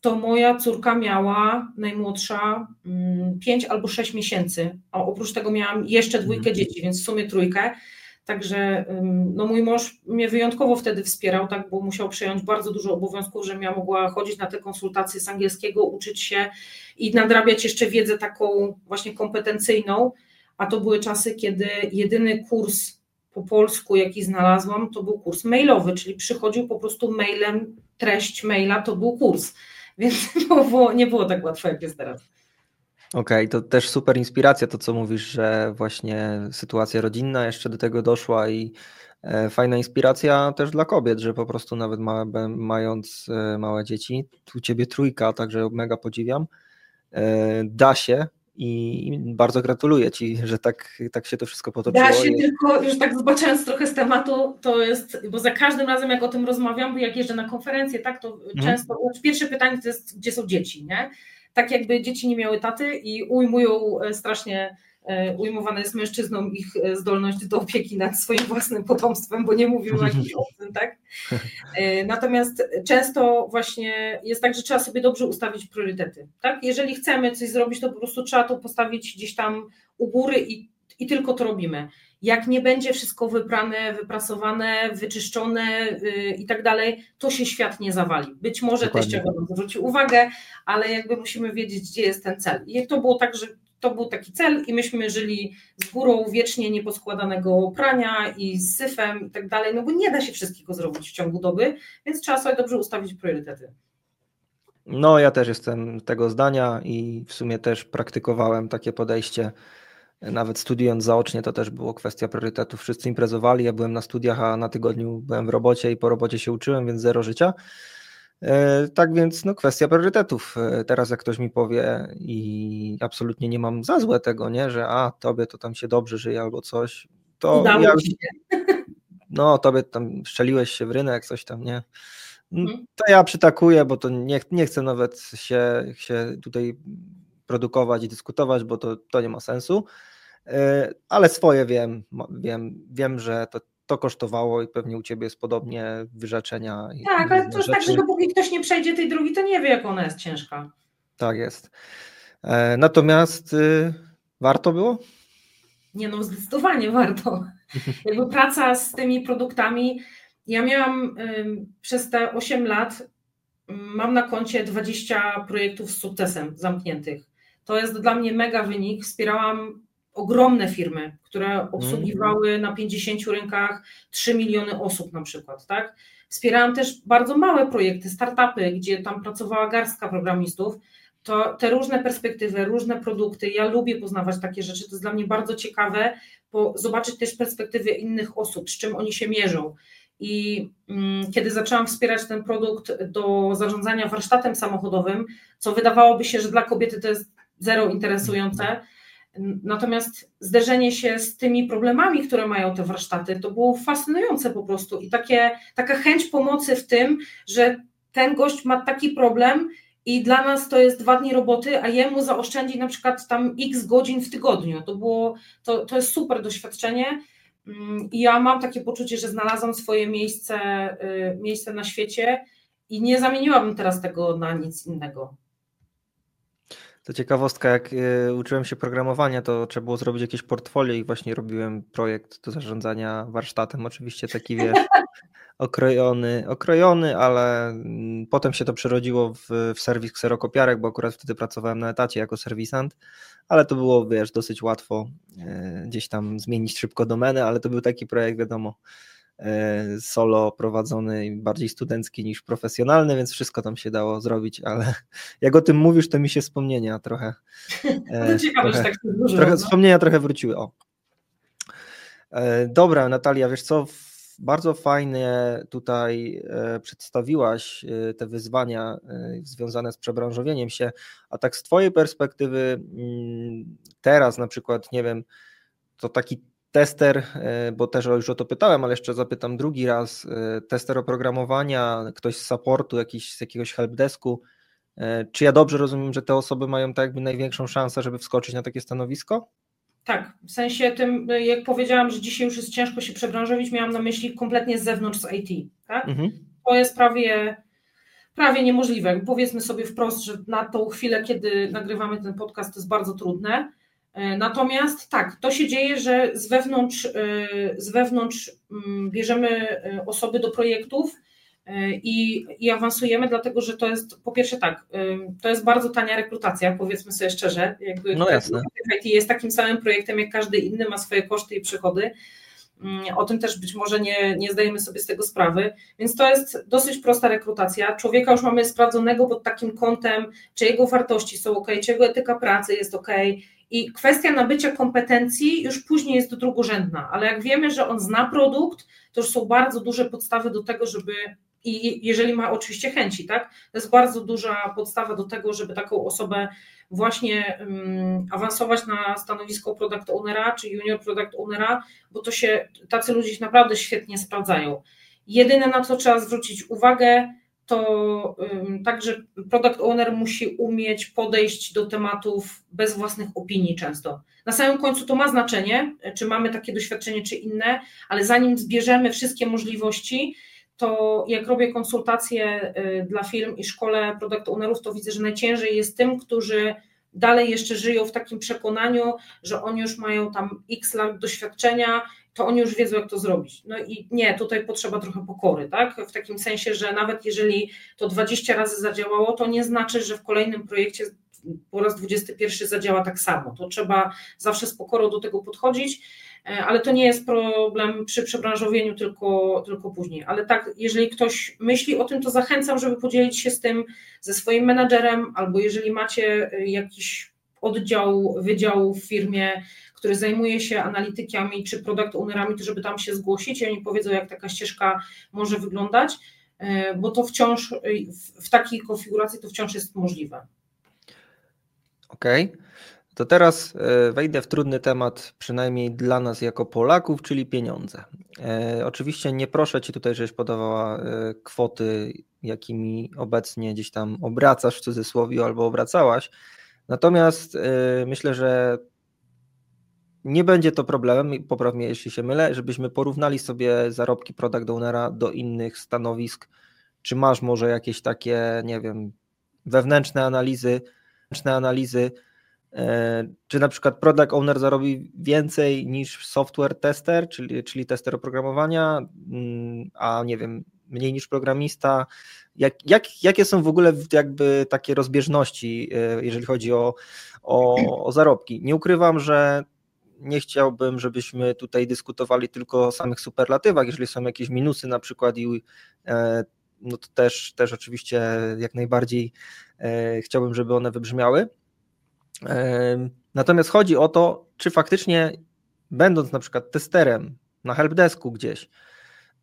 to moja córka miała najmłodsza 5 mm, albo 6 miesięcy. A oprócz tego miałam jeszcze dwójkę mhm. dzieci, więc w sumie trójkę. Także no mój mąż mnie wyjątkowo wtedy wspierał, tak, bo musiał przejąć bardzo dużo obowiązków, żebym ja mogła chodzić na te konsultacje z angielskiego, uczyć się i nadrabiać jeszcze wiedzę taką właśnie kompetencyjną, a to były czasy, kiedy jedyny kurs po polsku, jaki znalazłam, to był kurs mailowy, czyli przychodził po prostu mailem, treść maila to był kurs, więc było, nie było tak łatwo, jak jest teraz. Okej, okay, to też super inspiracja to, co mówisz, że właśnie sytuacja rodzinna jeszcze do tego doszła i e, fajna inspiracja też dla kobiet, że po prostu nawet mając e, małe dzieci, tu ciebie trójka, także mega podziwiam, e, da się, i bardzo gratuluję Ci, że tak, tak się to wszystko potoczyło. Ja się tylko, już tak zobaczając trochę z tematu, to jest, bo za każdym razem jak o tym rozmawiam, bo jak jeżdżę na konferencję, tak, to mhm. często, pierwsze pytanie to jest, gdzie są dzieci, nie? Tak jakby dzieci nie miały taty i ujmują e, strasznie E, ujmowane jest mężczyznom ich e, zdolność do opieki nad swoim własnym potomstwem, bo nie mówimy o jakimś obcym, tak? E, natomiast często właśnie jest tak, że trzeba sobie dobrze ustawić priorytety, tak? Jeżeli chcemy coś zrobić, to po prostu trzeba to postawić gdzieś tam u góry i, i tylko to robimy. Jak nie będzie wszystko wyprane, wyprasowane, wyczyszczone yy, i tak dalej, to się świat nie zawali. Być może Dokładnie. teściowa zwróci uwagę, ale jakby musimy wiedzieć, gdzie jest ten cel. I to było tak, że to był taki cel i myśmy żyli z górą wiecznie nieposkładanego prania i z syfem i tak dalej, no bo nie da się wszystkiego zrobić w ciągu doby, więc trzeba sobie dobrze ustawić priorytety. No, ja też jestem tego zdania i w sumie też praktykowałem takie podejście. Nawet studiując zaocznie, to też było kwestia priorytetów. Wszyscy imprezowali, ja byłem na studiach, a na tygodniu byłem w robocie i po robocie się uczyłem, więc zero życia. E, tak więc no, kwestia priorytetów. E, teraz jak ktoś mi powie i absolutnie nie mam za złe tego, nie, że a tobie to tam się dobrze żyje albo coś, to Udało ja, no tobie tam szczeliłeś się w rynek, coś tam, nie. Mhm. To ja przytakuję, bo to nie, nie chcę nawet się, się tutaj produkować i dyskutować, bo to, to nie ma sensu. E, ale swoje wiem, wiem, wiem, że to to kosztowało i pewnie u Ciebie jest podobnie wyrzeczenia. Tak, ale to już tak, że dopóki ktoś nie przejdzie tej drogi, to nie wie, jak ona jest ciężka. Tak jest. E, natomiast y, warto było? Nie no, zdecydowanie warto. Jakby praca z tymi produktami, ja miałam y, przez te 8 lat, y, mam na koncie 20 projektów z sukcesem zamkniętych. To jest dla mnie mega wynik. Wspierałam ogromne firmy, które obsługiwały na 50 rynkach 3 miliony osób na przykład, tak? Wspierałam też bardzo małe projekty, startupy, gdzie tam pracowała garstka programistów. To te różne perspektywy, różne produkty, ja lubię poznawać takie rzeczy, to jest dla mnie bardzo ciekawe, bo zobaczyć też perspektywy innych osób, z czym oni się mierzą. I mm, kiedy zaczęłam wspierać ten produkt do zarządzania warsztatem samochodowym, co wydawałoby się, że dla kobiety to jest zero interesujące, Natomiast zderzenie się z tymi problemami, które mają te warsztaty, to było fascynujące po prostu i takie, taka chęć pomocy w tym, że ten gość ma taki problem i dla nas to jest dwa dni roboty, a jemu zaoszczędzi na przykład tam x godzin w tygodniu. To było, to, to jest super doświadczenie mm, i ja mam takie poczucie, że znalazłam swoje miejsce, y, miejsce na świecie i nie zamieniłabym teraz tego na nic innego. To ciekawostka, jak y, uczyłem się programowania, to trzeba było zrobić jakieś portfolio i właśnie robiłem projekt do zarządzania warsztatem. Oczywiście taki wiesz, okrojony, okrojony, ale mm, potem się to przerodziło w, w serwis kserokopiarek, bo akurat wtedy pracowałem na etacie jako serwisant, ale to było, wiesz, dosyć łatwo e, gdzieś tam zmienić szybko domenę, ale to był taki projekt, wiadomo, e, solo prowadzony, bardziej studencki niż profesjonalny, więc wszystko tam się dało zrobić, ale jak o tym mówisz, to mi się wspomnienia trochę. E, ciekawe, trochę, tak trochę no. wspomnienia trochę wróciły. O. Dobra, Natalia, wiesz co? Bardzo fajnie tutaj e, przedstawiłaś e, te wyzwania e, związane z przebranżowieniem się, a tak z Twojej perspektywy mm, teraz na przykład, nie wiem, to taki tester, bo też już o to pytałem, ale jeszcze zapytam drugi raz, tester oprogramowania, ktoś z supportu, jakiś, z jakiegoś helpdesku, czy ja dobrze rozumiem, że te osoby mają tak jakby największą szansę, żeby wskoczyć na takie stanowisko? Tak, w sensie tym, jak powiedziałam, że dzisiaj już jest ciężko się przebranżowić, miałam na myśli kompletnie z zewnątrz z IT. Tak? Mhm. To jest prawie, prawie niemożliwe. Powiedzmy sobie wprost, że na tą chwilę, kiedy nagrywamy ten podcast, to jest bardzo trudne. E, natomiast tak, to się dzieje, że z wewnątrz, e, z wewnątrz mm, bierzemy e, osoby do projektów, i, i awansujemy, dlatego że to jest po pierwsze tak, to jest bardzo tania rekrutacja, powiedzmy sobie szczerze. Jakby no jasne. IT jest takim samym projektem jak każdy inny, ma swoje koszty i przychody. O tym też być może nie, nie zdajemy sobie z tego sprawy, więc to jest dosyć prosta rekrutacja. Człowieka już mamy sprawdzonego pod takim kątem, czy jego wartości są ok, czy jego etyka pracy jest ok. I kwestia nabycia kompetencji już później jest drugorzędna, ale jak wiemy, że on zna produkt, to już są bardzo duże podstawy do tego, żeby i jeżeli ma oczywiście chęci, tak? To jest bardzo duża podstawa do tego, żeby taką osobę właśnie um, awansować na stanowisko product ownera czy junior product ownera, bo to się, tacy ludzie naprawdę świetnie sprawdzają. Jedyne na co trzeba zwrócić uwagę, to także product owner musi umieć podejść do tematów bez własnych opinii często. Na samym końcu to ma znaczenie, czy mamy takie doświadczenie, czy inne, ale zanim zbierzemy wszystkie możliwości, to jak robię konsultacje y, dla firm i szkole product ownerów, to widzę, że najciężej jest tym, którzy dalej jeszcze żyją w takim przekonaniu, że oni już mają tam x lat doświadczenia, to oni już wiedzą, jak to zrobić. No i nie, tutaj potrzeba trochę pokory, tak? W takim sensie, że nawet jeżeli to 20 razy zadziałało, to nie znaczy, że w kolejnym projekcie po raz 21 zadziała tak samo. To trzeba zawsze z pokorą do tego podchodzić E, ale to nie jest problem przy przebranżowieniu, tylko, tylko później. Ale tak, jeżeli ktoś myśli o tym, to zachęcam, żeby podzielić się z tym ze swoim menadżerem, albo jeżeli macie e, jakiś oddział, wydział w firmie, który zajmuje się analitykami czy product ownerami, to żeby tam się zgłosić i oni powiedzą, jak taka ścieżka może wyglądać, e, bo to wciąż w takiej konfiguracji to wciąż jest możliwe. Okej. Okay. To teraz e, wejdę w trudny temat, przynajmniej dla nas jako Polaków, czyli pieniądze. E, oczywiście nie proszę Cię tutaj, żebyś podawała e, kwoty, jakimi obecnie gdzieś tam obracasz w cudzysłowie albo obracałaś. Natomiast myślę, że nie będzie to problemem, popraw mnie jeśli się mylę, żebyśmy porównali sobie zarobki product ownera do innych stanowisk. Czy masz może jakieś takie, nie wiem, wewnętrzne analizy, wewnętrzne analizy, E, czy na przykład product owner zarobi więcej niż software tester, czyli, czyli tester oprogramowania, mm, a nie wiem, mniej niż programista? Jak, jak, jakie są w ogóle jakby takie rozbieżności, e, jeżeli chodzi o, o, o zarobki? Nie ukrywam, że nie chciałbym, żebyśmy tutaj dyskutowali tylko o samych superlatywach, jeżeli są jakieś minusy na przykład i e, no to też, też oczywiście jak najbardziej chciałbym, żeby one wybrzmiały. Natomiast chodzi o to, czy faktycznie będąc na przykład testerem na helpdesku gdzieś,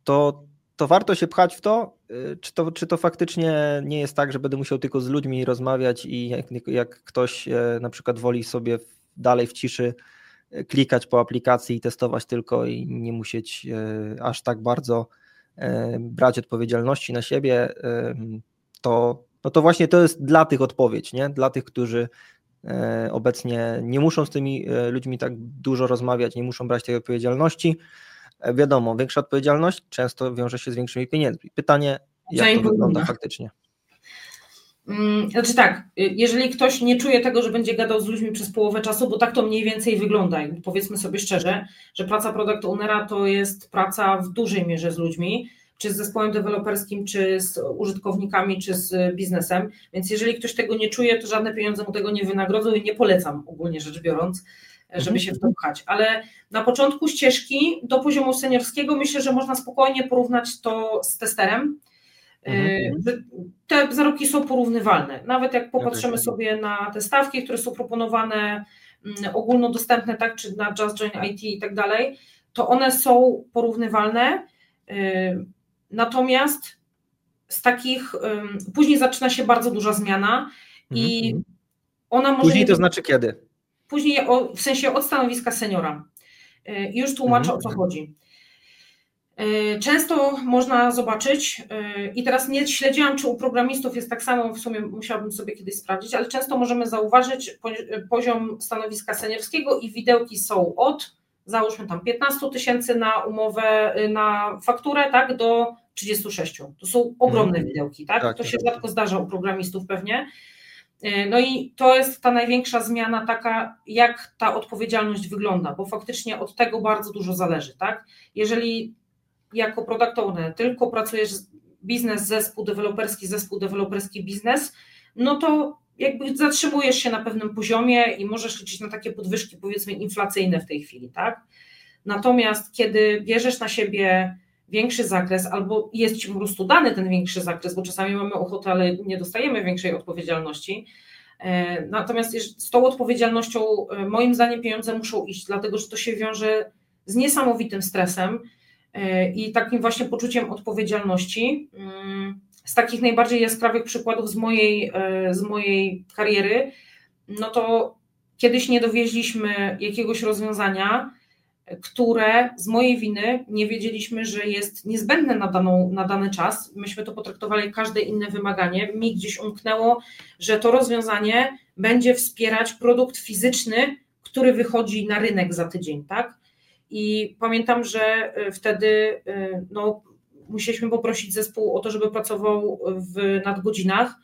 to, to warto się pchać w to czy, to, czy to faktycznie nie jest tak, że będę musiał tylko z ludźmi rozmawiać i jak, jak ktoś e, na przykład woli sobie dalej w ciszy e, klikać po aplikacji i testować tylko i nie musieć e, aż tak bardzo brać odpowiedzialności na siebie, to No to właśnie to jest dla tych odpowiedź, nie? Dla tych, którzy e, obecnie nie muszą z tymi e, ludźmi tak dużo rozmawiać, nie muszą brać tej odpowiedzialności. E, wiadomo, większa odpowiedzialność często wiąże się z większymi pieniędzmi. Pytanie, jak to wygląda faktycznie? Mm, znaczy tak, y, jeżeli ktoś nie czuje tego, że będzie gadał z ludźmi przez połowę czasu, bo tak to mniej więcej wygląda, powiedzmy sobie szczerze, że praca product ownera to jest praca w dużej mierze z ludźmi, czy z zespołem deweloperskim, czy z użytkownikami, czy z biznesem, więc jeżeli ktoś tego nie czuje, to żadne pieniądze mu tego nie wynagrodzą i nie polecam ogólnie rzecz biorąc, żeby się w to pchać, ale na początku ścieżki do poziomu seniorskiego myślę, że można spokojnie porównać to z testerem, Mhm. Y, te zarobki są porównywalne. Nawet jak popatrzymy sobie na te stawki, które są proponowane mm, ogólnodostępne, tak, czy na Just Join IT i tak dalej, to one są porównywalne. Y, natomiast z takich, później zaczyna się bardzo duża zmiana i mhm. ona może. Później to znaczy kiedy? Później, w sensie od stanowiska seniora. Y, już tłumaczę mhm. o co chodzi. E, często można zobaczyć, e, i teraz nie śledziłam, czy u programistów jest tak samo, w sumie musiałabym sobie kiedyś sprawdzić, ale często możemy zauważyć poziom stanowiska seniorskiego i widełki są od, załóżmy tam 15 tysięcy na umowę, na fakturę, tak, do 36. To są ogromne mm. widełki, tak? tak to się tak. rzadko zdarza u programistów pewnie. E, no i to jest ta największa zmiana taka, jak ta odpowiedzialność wygląda, bo faktycznie od tego bardzo dużo zależy, tak? Jeżeli jako product owner tylko pracujesz biznes, zespół deweloperski, zespół deweloperski, biznes, no to jakby zatrzymujesz się na pewnym poziomie i możesz liczyć na takie podwyżki powiedzmy inflacyjne w tej chwili, tak? Natomiast kiedy bierzesz na siebie większy zakres, albo jest ci po prostu dany ten większy zakres, bo czasami mamy ochotę, ale nie dostajemy większej odpowiedzialności. E, natomiast z tą odpowiedzialnością, e, moim zdaniem, pieniądze muszą iść, dlatego że to się wiąże z niesamowitym stresem, i takim właśnie poczuciem odpowiedzialności. Mm, z takich najbardziej jaskrawych przykładów z mojej, e, z mojej kariery, no to kiedyś nie dowieźliśmy jakiegoś rozwiązania, które z mojej winy nie wiedzieliśmy, że jest niezbędne na, daną, na dany czas. Myśmy to potraktowali jak każde inne wymaganie. Mi gdzieś umknęło, że to rozwiązanie będzie wspierać produkt fizyczny, który wychodzi na rynek za tydzień, tak? I pamiętam, że y, wtedy y, no, musieliśmy poprosić zespół o to, żeby pracował w nadgodzinach.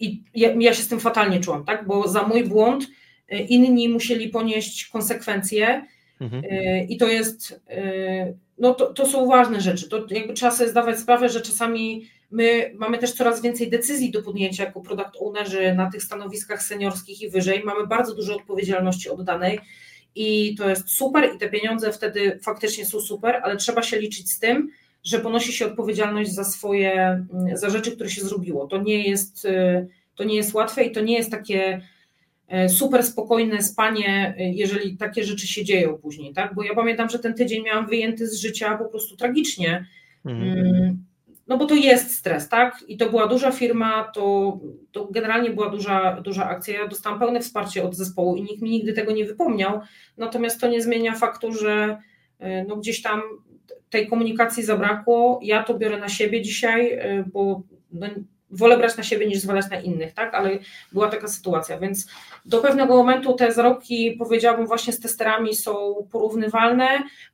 I ja, ja się z tym fatalnie czułam, tak? bo za mój błąd y, inni musieli ponieść konsekwencje. Mhm. I to jest, no to, to są ważne rzeczy. To jakby trzeba sobie zdawać sprawę, że czasami my mamy też coraz więcej decyzji do podjęcia jako product ownerzy na tych stanowiskach seniorskich i wyżej. Mamy bardzo dużo odpowiedzialności oddanej i to jest super i te pieniądze wtedy faktycznie są super, ale trzeba się liczyć z tym, że ponosi się odpowiedzialność za swoje, mm, za rzeczy, które się zrobiło. To nie jest, y, to nie jest łatwe i to nie jest takie y, super spokojne spanie, y, jeżeli takie rzeczy się dzieją później, tak? Bo ja pamiętam, że ten tydzień miałam wyjęty z życia po prostu tragicznie. Mhm. Mm, no bo to jest stres, tak? I to była duża firma, to, to generalnie była duża, duża akcja. Ja dostałam pełne wsparcie od zespołu i nikt mi nigdy tego nie wypomniał. Natomiast to nie zmienia faktu, że e, no gdzieś tam tej komunikacji zabrakło. Ja to biorę na siebie dzisiaj, e, bo no, wolę brać na siebie niż zwalać na innych, tak? Ale była taka sytuacja, więc do pewnego momentu te zarobki, powiedziałabym, właśnie z testerami są porównywalne.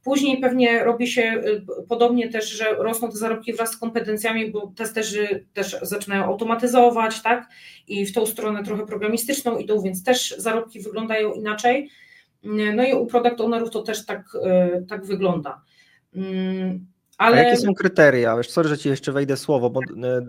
Później pewnie robi się y, podobnie też, że rosną te zarobki wraz z kompetencjami, bo testerzy też zaczynają automatyzować, tak? I w tą stronę trochę programistyczną idą, więc też zarobki wyglądają inaczej. No i u product ownerów to też tak, y, tak wygląda. Ale... A jakie są kryteria? Wiesz, sorry, że ci jeszcze wejdę słowo, bo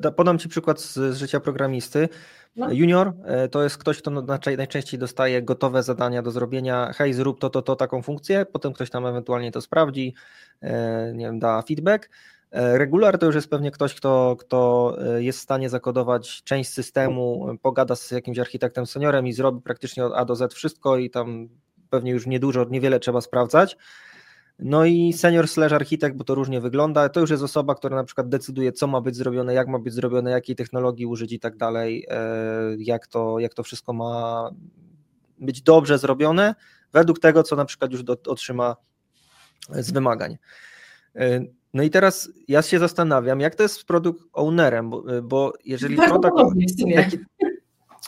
e, podam ci przykład z, z życia programisty. No. Junior e, to jest ktoś, kto najczęściej dostaje gotowe zadania do zrobienia. Hej, zrób to, to, to, taką funkcję. Potem ktoś tam ewentualnie to sprawdzi, e, nie wiem, da feedback. Regular to już jest pewnie ktoś, kto, kto jest w stanie zakodować część systemu, pogada z jakimś architektem seniorem i zrobi praktycznie od A do Z wszystko i tam pewnie już niedużo, niewiele trzeba sprawdzać. No i senior slash architekt, bo to różnie wygląda, to już jest osoba, która na przykład decyduje, co ma być zrobione, jak ma być zrobione, jakiej technologii użyć i tak dalej, e, jak to, jak to wszystko ma być dobrze zrobione, według tego, co na przykład już do, otrzyma z wymagań. No i teraz ja się zastanawiam, jak to jest z produkt ownerem, bo, bo jeżeli product, taki,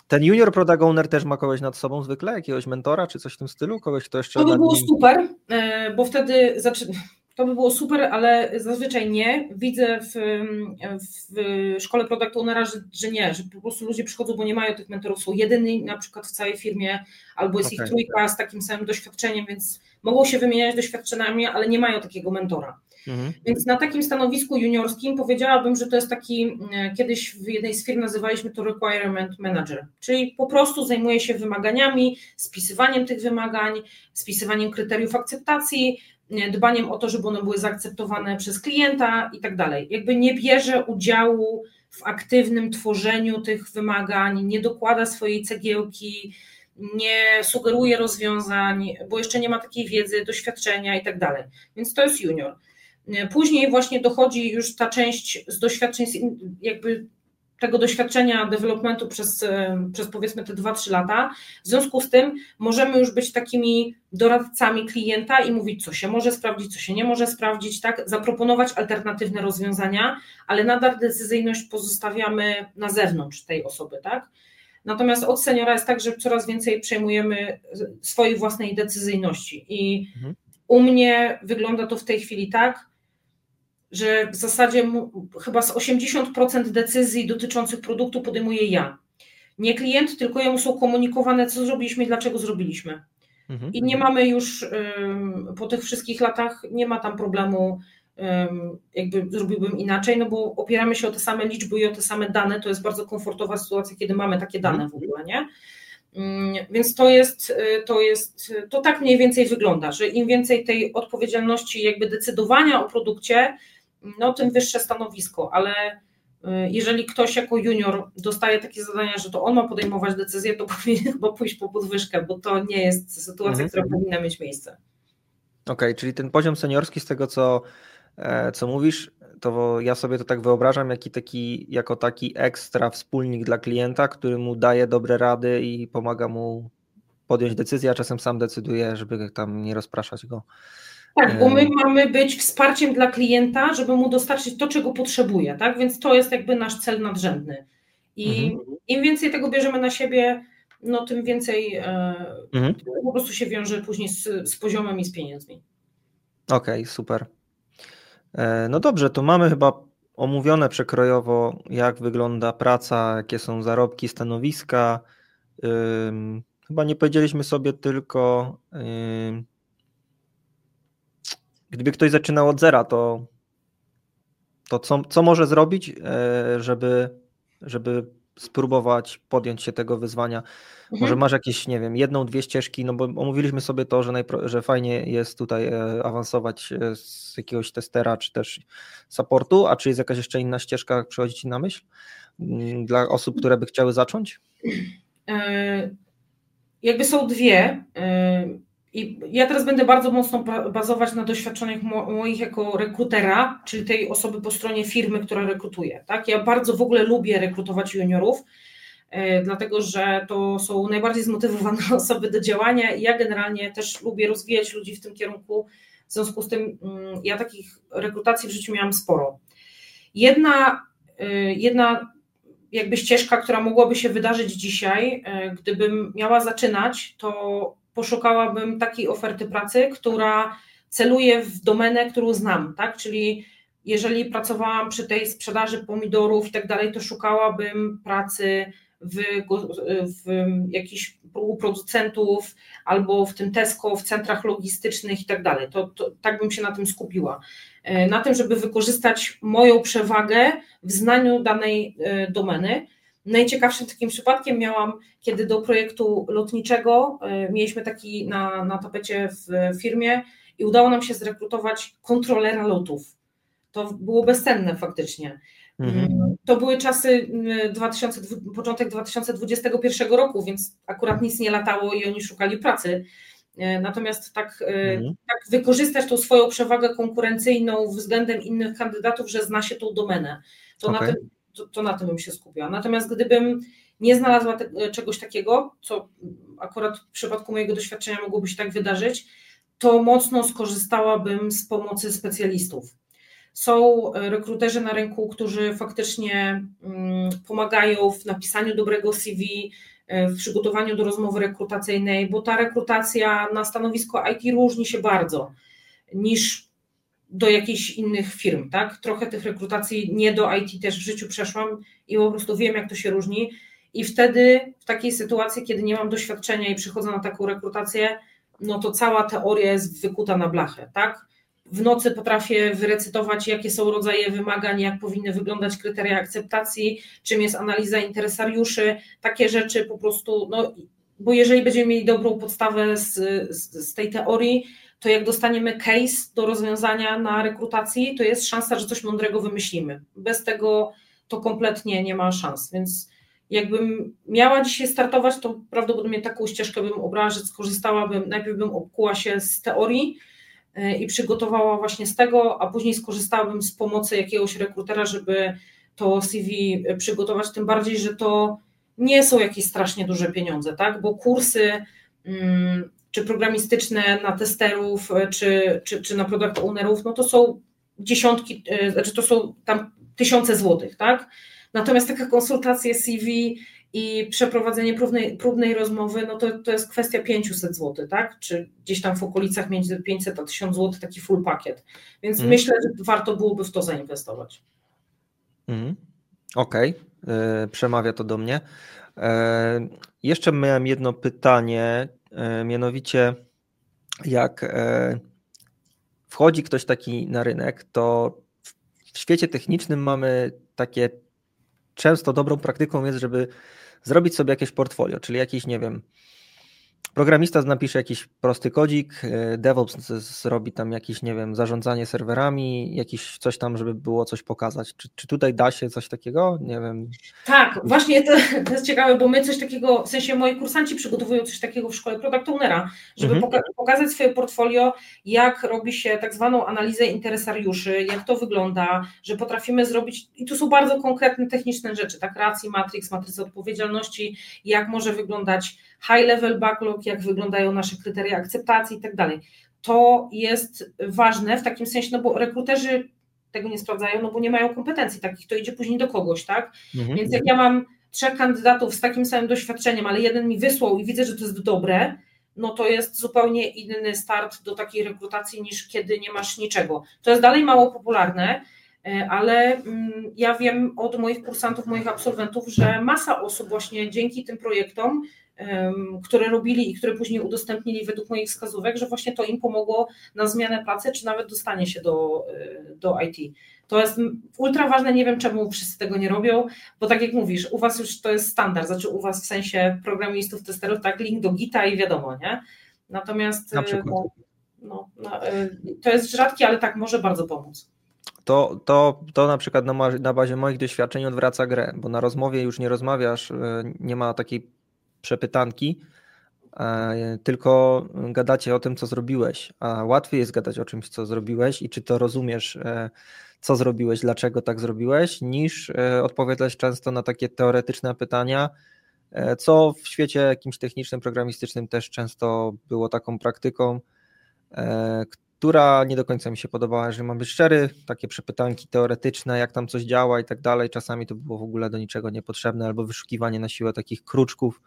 ten junior product owner też ma kogoś nad sobą zwykle, jakiegoś mentora czy coś w tym stylu, kogoś, kto jeszcze... To by było nim... super, e, bo wtedy zaczyna to by było super, ale zazwyczaj nie. Widzę w, w szkole product ownera, że, że, nie, że po prostu ludzie przychodzą, bo nie mają tych mentorów, są jedyni na przykład w całej firmie, albo jest okay. ich trójka z takim samym doświadczeniem, więc mogą się wymieniać doświadczeniami, ale nie mają takiego mentora. Mhm. Więc na takim stanowisku juniorskim powiedziałabym, że to jest taki, kiedyś w jednej z firm nazywaliśmy to requirement manager, czyli po prostu zajmuje się wymaganiami, spisywaniem tych wymagań, spisywaniem kryteriów akceptacji, dbaniem o to, żeby one były zaakceptowane przez klienta i tak dalej. Jakby nie bierze udziału w aktywnym tworzeniu tych wymagań, nie dokłada swojej cegiełki, nie sugeruje rozwiązań, bo jeszcze nie ma takiej wiedzy, doświadczenia i tak dalej. Więc to jest junior. Później właśnie dochodzi już ta część z doświadczeń, jakby tego doświadczenia developmentu przez, e, przez powiedzmy te 2-3 lata. W związku z tym możemy już być takimi doradcami klienta i mówić, co się może sprawdzić, co się nie może sprawdzić, tak? Zaproponować alternatywne rozwiązania, ale nadal decyzyjność pozostawiamy na zewnątrz tej osoby, tak? Natomiast od seniora jest tak, że coraz więcej przejmujemy swojej własnej decyzyjności. I mhm. u mnie wygląda to w tej chwili tak, że w zasadzie chyba z 80% decyzji dotyczących produktu podejmuję ja. Nie klient, tylko jemu są komunikowane, co zrobiliśmy i dlaczego zrobiliśmy. Mhm. I nie mamy już po tych wszystkich latach, nie ma tam problemu, jakby zrobiłbym inaczej, no bo opieramy się o te same liczby i o te same dane. To jest bardzo komfortowa sytuacja, kiedy mamy takie dane w ogóle, nie? Więc to jest, y, to jest, to tak mniej więcej wygląda, że im więcej tej odpowiedzialności, jakby decydowania o produkcie, no tym wyższe stanowisko, ale y, jeżeli ktoś jako junior dostaje takie zadania, że to on ma podejmować decyzję, to powinien chyba pójść po podwyżkę, bo to nie jest sytuacja, mhm. która powinna mieć miejsce. Okej, okay, czyli ten poziom seniorski z tego, co, e, co mówisz, to ja sobie to tak wyobrażam, jaki taki, jako taki ekstra wspólnik dla klienta, który mu daje dobre rady i pomaga mu podjąć decyzję, a czasem sam decyduje, żeby tam nie rozpraszać go. Tak, bo my mamy być wsparciem dla klienta, żeby mu dostarczyć to, czego potrzebuje, tak? Więc to jest jakby nasz cel nadrzędny. I mhm. im więcej tego bierzemy na siebie, no tym więcej e, mhm. po prostu się wiąże później z, z poziomem i z pieniędzmi. Okej, okay, super. E, no dobrze, to mamy chyba omówione przekrojowo, jak wygląda praca, jakie są zarobki, stanowiska. Chyba nie powiedzieliśmy sobie tylko gdyby ktoś zaczynał od zera, to, to co, co może zrobić, e, żeby, żeby spróbować podjąć się tego wyzwania? Mhm. Może masz jakieś, nie wiem, jedną, dwie ścieżki, no bo omówiliśmy sobie to, że, najpro, że fajnie jest tutaj e, awansować e, z jakiegoś testera czy też supportu, a czy jest jakaś jeszcze inna ścieżka, przychodzi Ci na myśl mm, dla osób, które by chciały zacząć? Jakby są dwie. I ja teraz będę bardzo mocno bazować na doświadczeniach moich jako rekrutera, czyli tej osoby po stronie firmy, która rekrutuje. Tak? Ja bardzo w ogóle lubię rekrutować juniorów, e, dlatego że to są najbardziej zmotywowane osoby do działania i ja generalnie też lubię rozwijać ludzi w tym kierunku. W związku z tym mm, ja takich rekrutacji w życiu miałam sporo. Jedna, e, jedna jakby ścieżka, która mogłaby się wydarzyć dzisiaj, e, gdybym miała zaczynać, to poszukałabym takiej oferty pracy, która celuje w domenę, którą znam, tak? Czyli jeżeli pracowałam przy tej sprzedaży pomidorów i tak dalej, to szukałabym pracy w, w jakichś u producentów albo w tym Tesco, w centrach logistycznych i tak dalej. To, tak bym się na tym skupiła. E, na tym, żeby wykorzystać moją przewagę w znaniu danej e, domeny. Najciekawszym takim przypadkiem miałam, kiedy do projektu lotniczego e, mieliśmy taki na, na tapecie w firmie i udało nam się zrekrutować kontrolera lotów. To było bezcenne faktycznie. Mhm. Mm, to były czasy 2000, mm, początek 2021 roku, więc akurat nic nie latało i oni szukali pracy. E, natomiast tak, mhm. tak wykorzystać tą swoją przewagę konkurencyjną względem innych kandydatów, że zna się tą domenę. To okay. na tym to, to, na tym bym się skupiła. Natomiast gdybym nie znalazła te, czegoś takiego, co akurat w przypadku mojego doświadczenia mogłoby się tak wydarzyć, to mocno skorzystałabym z pomocy specjalistów. Są rekruterzy na rynku, którzy faktycznie mm, pomagają w napisaniu dobrego CV, w przygotowaniu do rozmowy rekrutacyjnej, bo ta rekrutacja na stanowisko IT różni się bardzo niż do jakichś innych firm, tak? Trochę tych rekrutacji nie do IT też w życiu przeszłam i po prostu wiem, jak to się różni. I wtedy w takiej sytuacji, kiedy nie mam doświadczenia i przychodzę na taką rekrutację, no to cała teoria jest wykuta na blachę, tak? W nocy potrafię wyrecytować, jakie są rodzaje wymagań, jak powinny wyglądać kryteria akceptacji, czym jest analiza interesariuszy, takie rzeczy po prostu, no, bo jeżeli będziemy mieli dobrą podstawę z, z, z tej teorii, to jak dostaniemy case do rozwiązania na rekrutacji, to jest szansa, że coś mądrego wymyślimy. Bez tego to kompletnie nie ma szans, więc jakbym miała dzisiaj startować, to prawdopodobnie taką ścieżkę bym obrała, że skorzystałabym, najpierw bym obkuła się z teorii y, i przygotowała właśnie z tego, a później skorzystałabym z pomocy jakiegoś rekrutera, żeby to CV przygotować, tym bardziej, że to nie są jakieś strasznie duże pieniądze, tak? Bo kursy mm, czy programistyczne na testerów, e, czy, czy, czy na product ownerów, no to są dziesiątki, e, znaczy to są tam tysiące złotych, tak? Natomiast taka konsultacja CV i przeprowadzenie próbnej, próbnej rozmowy, no to, to jest kwestia 500 zł, tak? Czy gdzieś tam w okolicach między 500 a 1000 zł taki full pakiet. Więc mm. myślę, że warto byłoby w to zainwestować. Mm. Okej, okay. przemawia to do mnie. E, jeszcze miałem jedno pytanie, E, mianowicie jak e, wchodzi ktoś taki na rynek, to w świecie technicznym mamy takie często dobrą praktyką jest, żeby zrobić sobie jakieś portfolio, czyli jakiś, nie wiem, Programista napisze jakiś prosty kodzik, e, DevOps zrobi tam jakieś, nie wiem, zarządzanie serwerami, jakiś coś tam, żeby było coś pokazać. Czy, czy tutaj da się coś takiego? Nie wiem. Tak, właśnie to, to, jest ciekawe, bo my coś takiego, w sensie moi kursanci przygotowują coś takiego w szkole Product Ownera, żeby mhm. poka pokazać swoje portfolio, jak robi się tak zwaną analizę interesariuszy, jak to wygląda, że potrafimy zrobić, i tu są bardzo konkretne techniczne rzeczy, tak, racji, matrix, matryca odpowiedzialności, jak może wyglądać high level backlog, jak wyglądają nasze kryteria akceptacji i tak dalej. To jest ważne w takim sensie, no bo rekruterzy tego nie sprawdzają, no bo nie mają kompetencji takich, to idzie później do kogoś, tak? Mhm. Więc jak ja mam trzech kandydatów z takim samym doświadczeniem, ale jeden mi wysłał i widzę, że to jest dobre, no to jest zupełnie inny start do takiej rekrutacji niż kiedy nie masz niczego. To jest dalej mało popularne, e, ale mm, ja wiem od moich kursantów, moich absolwentów, że masa osób właśnie dzięki tym projektom które robili i które później udostępnili według moich wskazówek, że właśnie to im pomogło na zmianę pracy, czy nawet dostanie się do, e, do IT. To jest ultra ważne, nie wiem czemu wszyscy tego nie robią, bo tak jak mówisz, u Was już to jest standard, znaczy u Was w sensie programistów, testerów, tak, link do Gita i wiadomo, nie? Natomiast na e, no, no, to jest rzadkie, ale tak może bardzo pomóc. To, to, to na przykład na, na bazie moich doświadczeń odwraca grę, bo na rozmowie już nie rozmawiasz, nie ma takiej przepytanki, e, tylko gadacie o tym, co zrobiłeś, a łatwiej jest gadać o czymś, co zrobiłeś i czy to rozumiesz, e, co zrobiłeś, dlaczego tak zrobiłeś, niż e, odpowiadać często na takie teoretyczne pytania, co w świecie jakimś technicznym, programistycznym też często było taką praktyką, która nie do końca mi się podobała, jeżeli mam być szczery, takie przepytanki teoretyczne, jak tam coś działa i tak dalej, czasami to było w ogóle do niczego niepotrzebne, albo wyszukiwanie na siłę takich kruczków,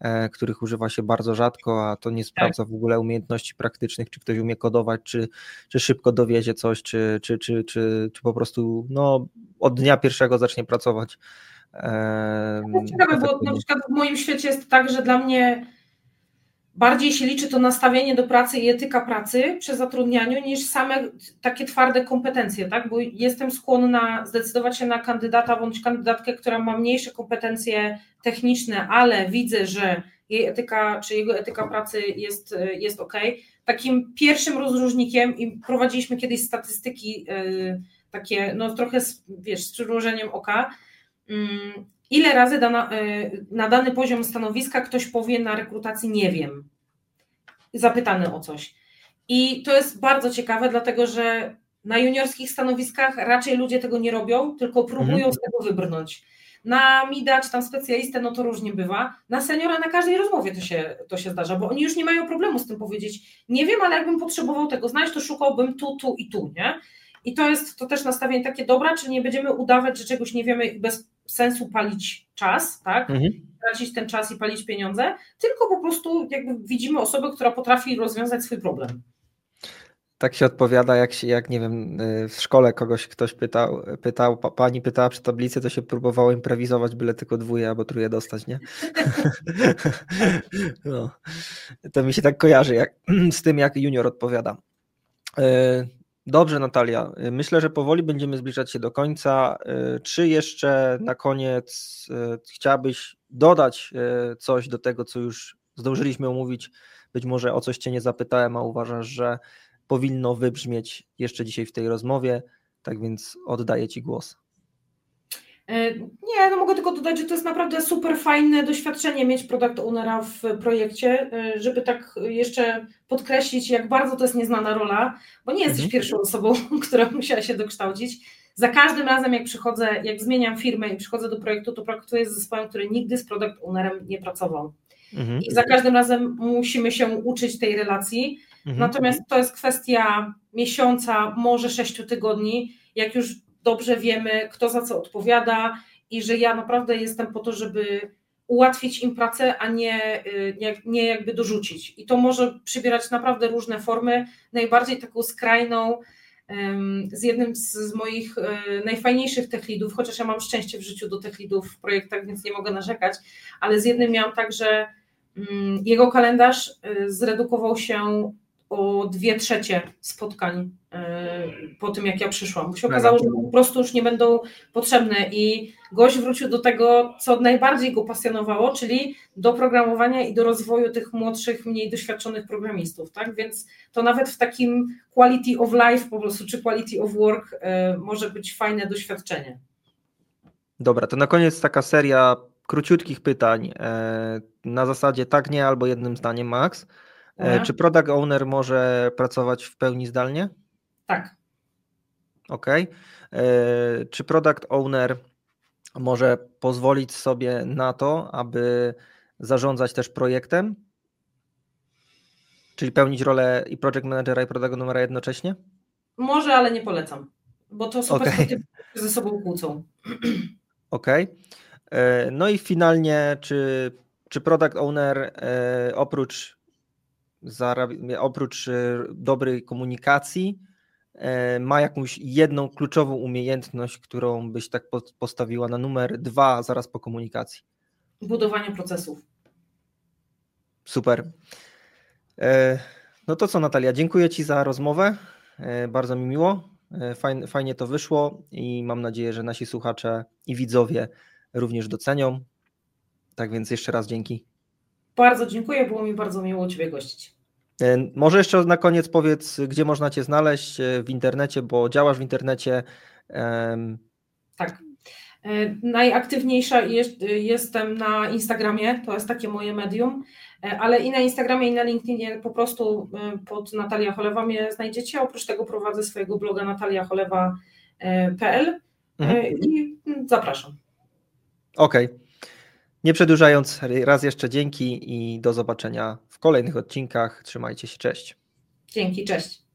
e, których używa się bardzo rzadko, a to nie sprawdza w ogóle umiejętności praktycznych, czy ktoś umie kodować, czy, czy szybko dowiezie coś, czy, czy, czy, czy, czy po prostu no, od dnia pierwszego zacznie pracować. E, ciekawe, bo na przykład w moim świecie jest tak, że dla mnie bardziej się liczy to nastawienie do pracy i etyka pracy przy zatrudnianiu niż same takie twarde kompetencje, tak? Bo jestem skłonna zdecydować się na kandydata bądź kandydatkę, która ma mniejsze kompetencje techniczne, ale widzę, że jej etyka czy jego etyka pracy jest, jest ok. Takim pierwszym rozróżnikiem i prowadziliśmy kiedyś statystyki yy, takie, no trochę wiesz, z przymrużeniem oka, yy, ile razy dana, e, na dany poziom stanowiska ktoś powie na rekrutacji nie wiem, zapytany o coś. I to jest bardzo ciekawe, dlatego że na juniorskich stanowiskach raczej ludzie tego nie robią, tylko próbują mhm. z tego wybrnąć. Na mida czy tam specjalistę, no to różnie bywa. Na seniora na każdej rozmowie to się, to się zdarza, bo oni już nie mają problemu z tym powiedzieć. Nie wiem, ale jakbym potrzebował tego znaleźć, to szukałbym tu, tu i tu, nie? I to jest to też nastawienie takie dobra, czyli nie będziemy udawać, że czegoś nie wiemy i bez sensu palić czas, tak? Mhm. Tracić ten czas i palić pieniądze, tylko po prostu jakby widzimy osobę, która potrafi rozwiązać swój problem. Tak się odpowiada, jak się, jak nie wiem, y, w szkole kogoś ktoś pytał, pytał, pani pytała przy tablicy, to się próbowało improwizować, byle tylko dwóje albo truje dostać, nie? no. To mi się tak kojarzy jak, z tym, jak junior odpowiada. Y, Dobrze, Natalia. Myślę, że powoli będziemy zbliżać się do końca. Y, czy jeszcze na koniec y, chciałabyś dodać y, coś do tego, co już zdążyliśmy omówić? Być może o coś Cię nie zapytałem, a uważasz, że powinno wybrzmieć jeszcze dzisiaj w tej rozmowie. Tak więc oddaję Ci głos. E, nie, no mogę tylko dodać, że to jest naprawdę super fajne doświadczenie mieć product ownera w projekcie, e, żeby tak jeszcze podkreślić, jak bardzo to jest nieznana rola, bo nie jesteś mhm. pierwszą osobą, która musiała się dokształcić. Za każdym razem, jak przychodzę, jak zmieniam firmę i przychodzę do projektu, to pracuję z zespołem, który nigdy z product ownerem nie pracował. Mhm. I za każdym razem musimy się uczyć tej relacji. Mhm. Natomiast to jest kwestia miesiąca, może sześciu tygodni. Jak już dobrze wiemy, kto za co odpowiada i że ja naprawdę jestem po to, żeby ułatwić im pracę, a nie, y, nie, nie jakby dorzucić. I to może przybierać naprawdę różne formy. Najbardziej taką skrajną, z jednym z moich y, najfajniejszych techlidów, chociaż ja mam szczęście w życiu do techlidów w projektach, więc nie mogę narzekać, ale z jednym miałam tak, że mm, jego kalendarz y, zredukował się o dwie trzecie spotkań e, po tym, jak ja przyszłam, bo się okazało, że po prostu już nie będą potrzebne i gość wrócił do tego, co najbardziej go pasjonowało, czyli do programowania i do rozwoju tych młodszych, mniej doświadczonych programistów, tak, więc to nawet w takim quality of life po prostu, czy quality of work e, może być fajne doświadczenie. Dobra, to na koniec taka seria króciutkich pytań e, na zasadzie tak, nie albo jednym zdaniem max. E, czy product owner może pracować w pełni zdalnie? Tak. Ok. E, czy product owner może pozwolić sobie na to, aby zarządzać też projektem? Czyli pełnić rolę i project managera i product ownera jednocześnie? Może, ale nie polecam, bo to są okay. perspektywy ze sobą kłócą. Okej. Okay. E, no i finalnie, czy, czy product owner oprócz oprócz e, dobrej komunikacji, e, ma jakąś jedną kluczową umiejętność, którą byś tak postawiła na numer dwa zaraz po komunikacji? Budowanie procesów. Super. E, no to co, Natalia, dziękuję Ci za rozmowę. Bardzo mi miło. Fajnie, fajnie to wyszło i mam nadzieję, że nasi słuchacze i widzowie również docenią. Tak więc jeszcze raz dzięki. Bardzo dziękuję, było mi bardzo miło Ciebie gościć. E, może jeszcze na koniec powiedz, gdzie można Cię znaleźć e, w internecie, bo działasz w internecie. Tak. E, najaktywniejsza jest, jestem na Instagramie, to jest takie moje medium, ale i na Instagramie, i na LinkedInie po prostu pod Natalia Cholewa mnie znajdziecie. Oprócz tego prowadzę swojego bloga nataliacholewa.pl mhm. i zapraszam. Okej. Okay. Nie przedłużając, raz jeszcze dzięki i do zobaczenia w kolejnych odcinkach. Trzymajcie się, cześć. Dzięki, cześć.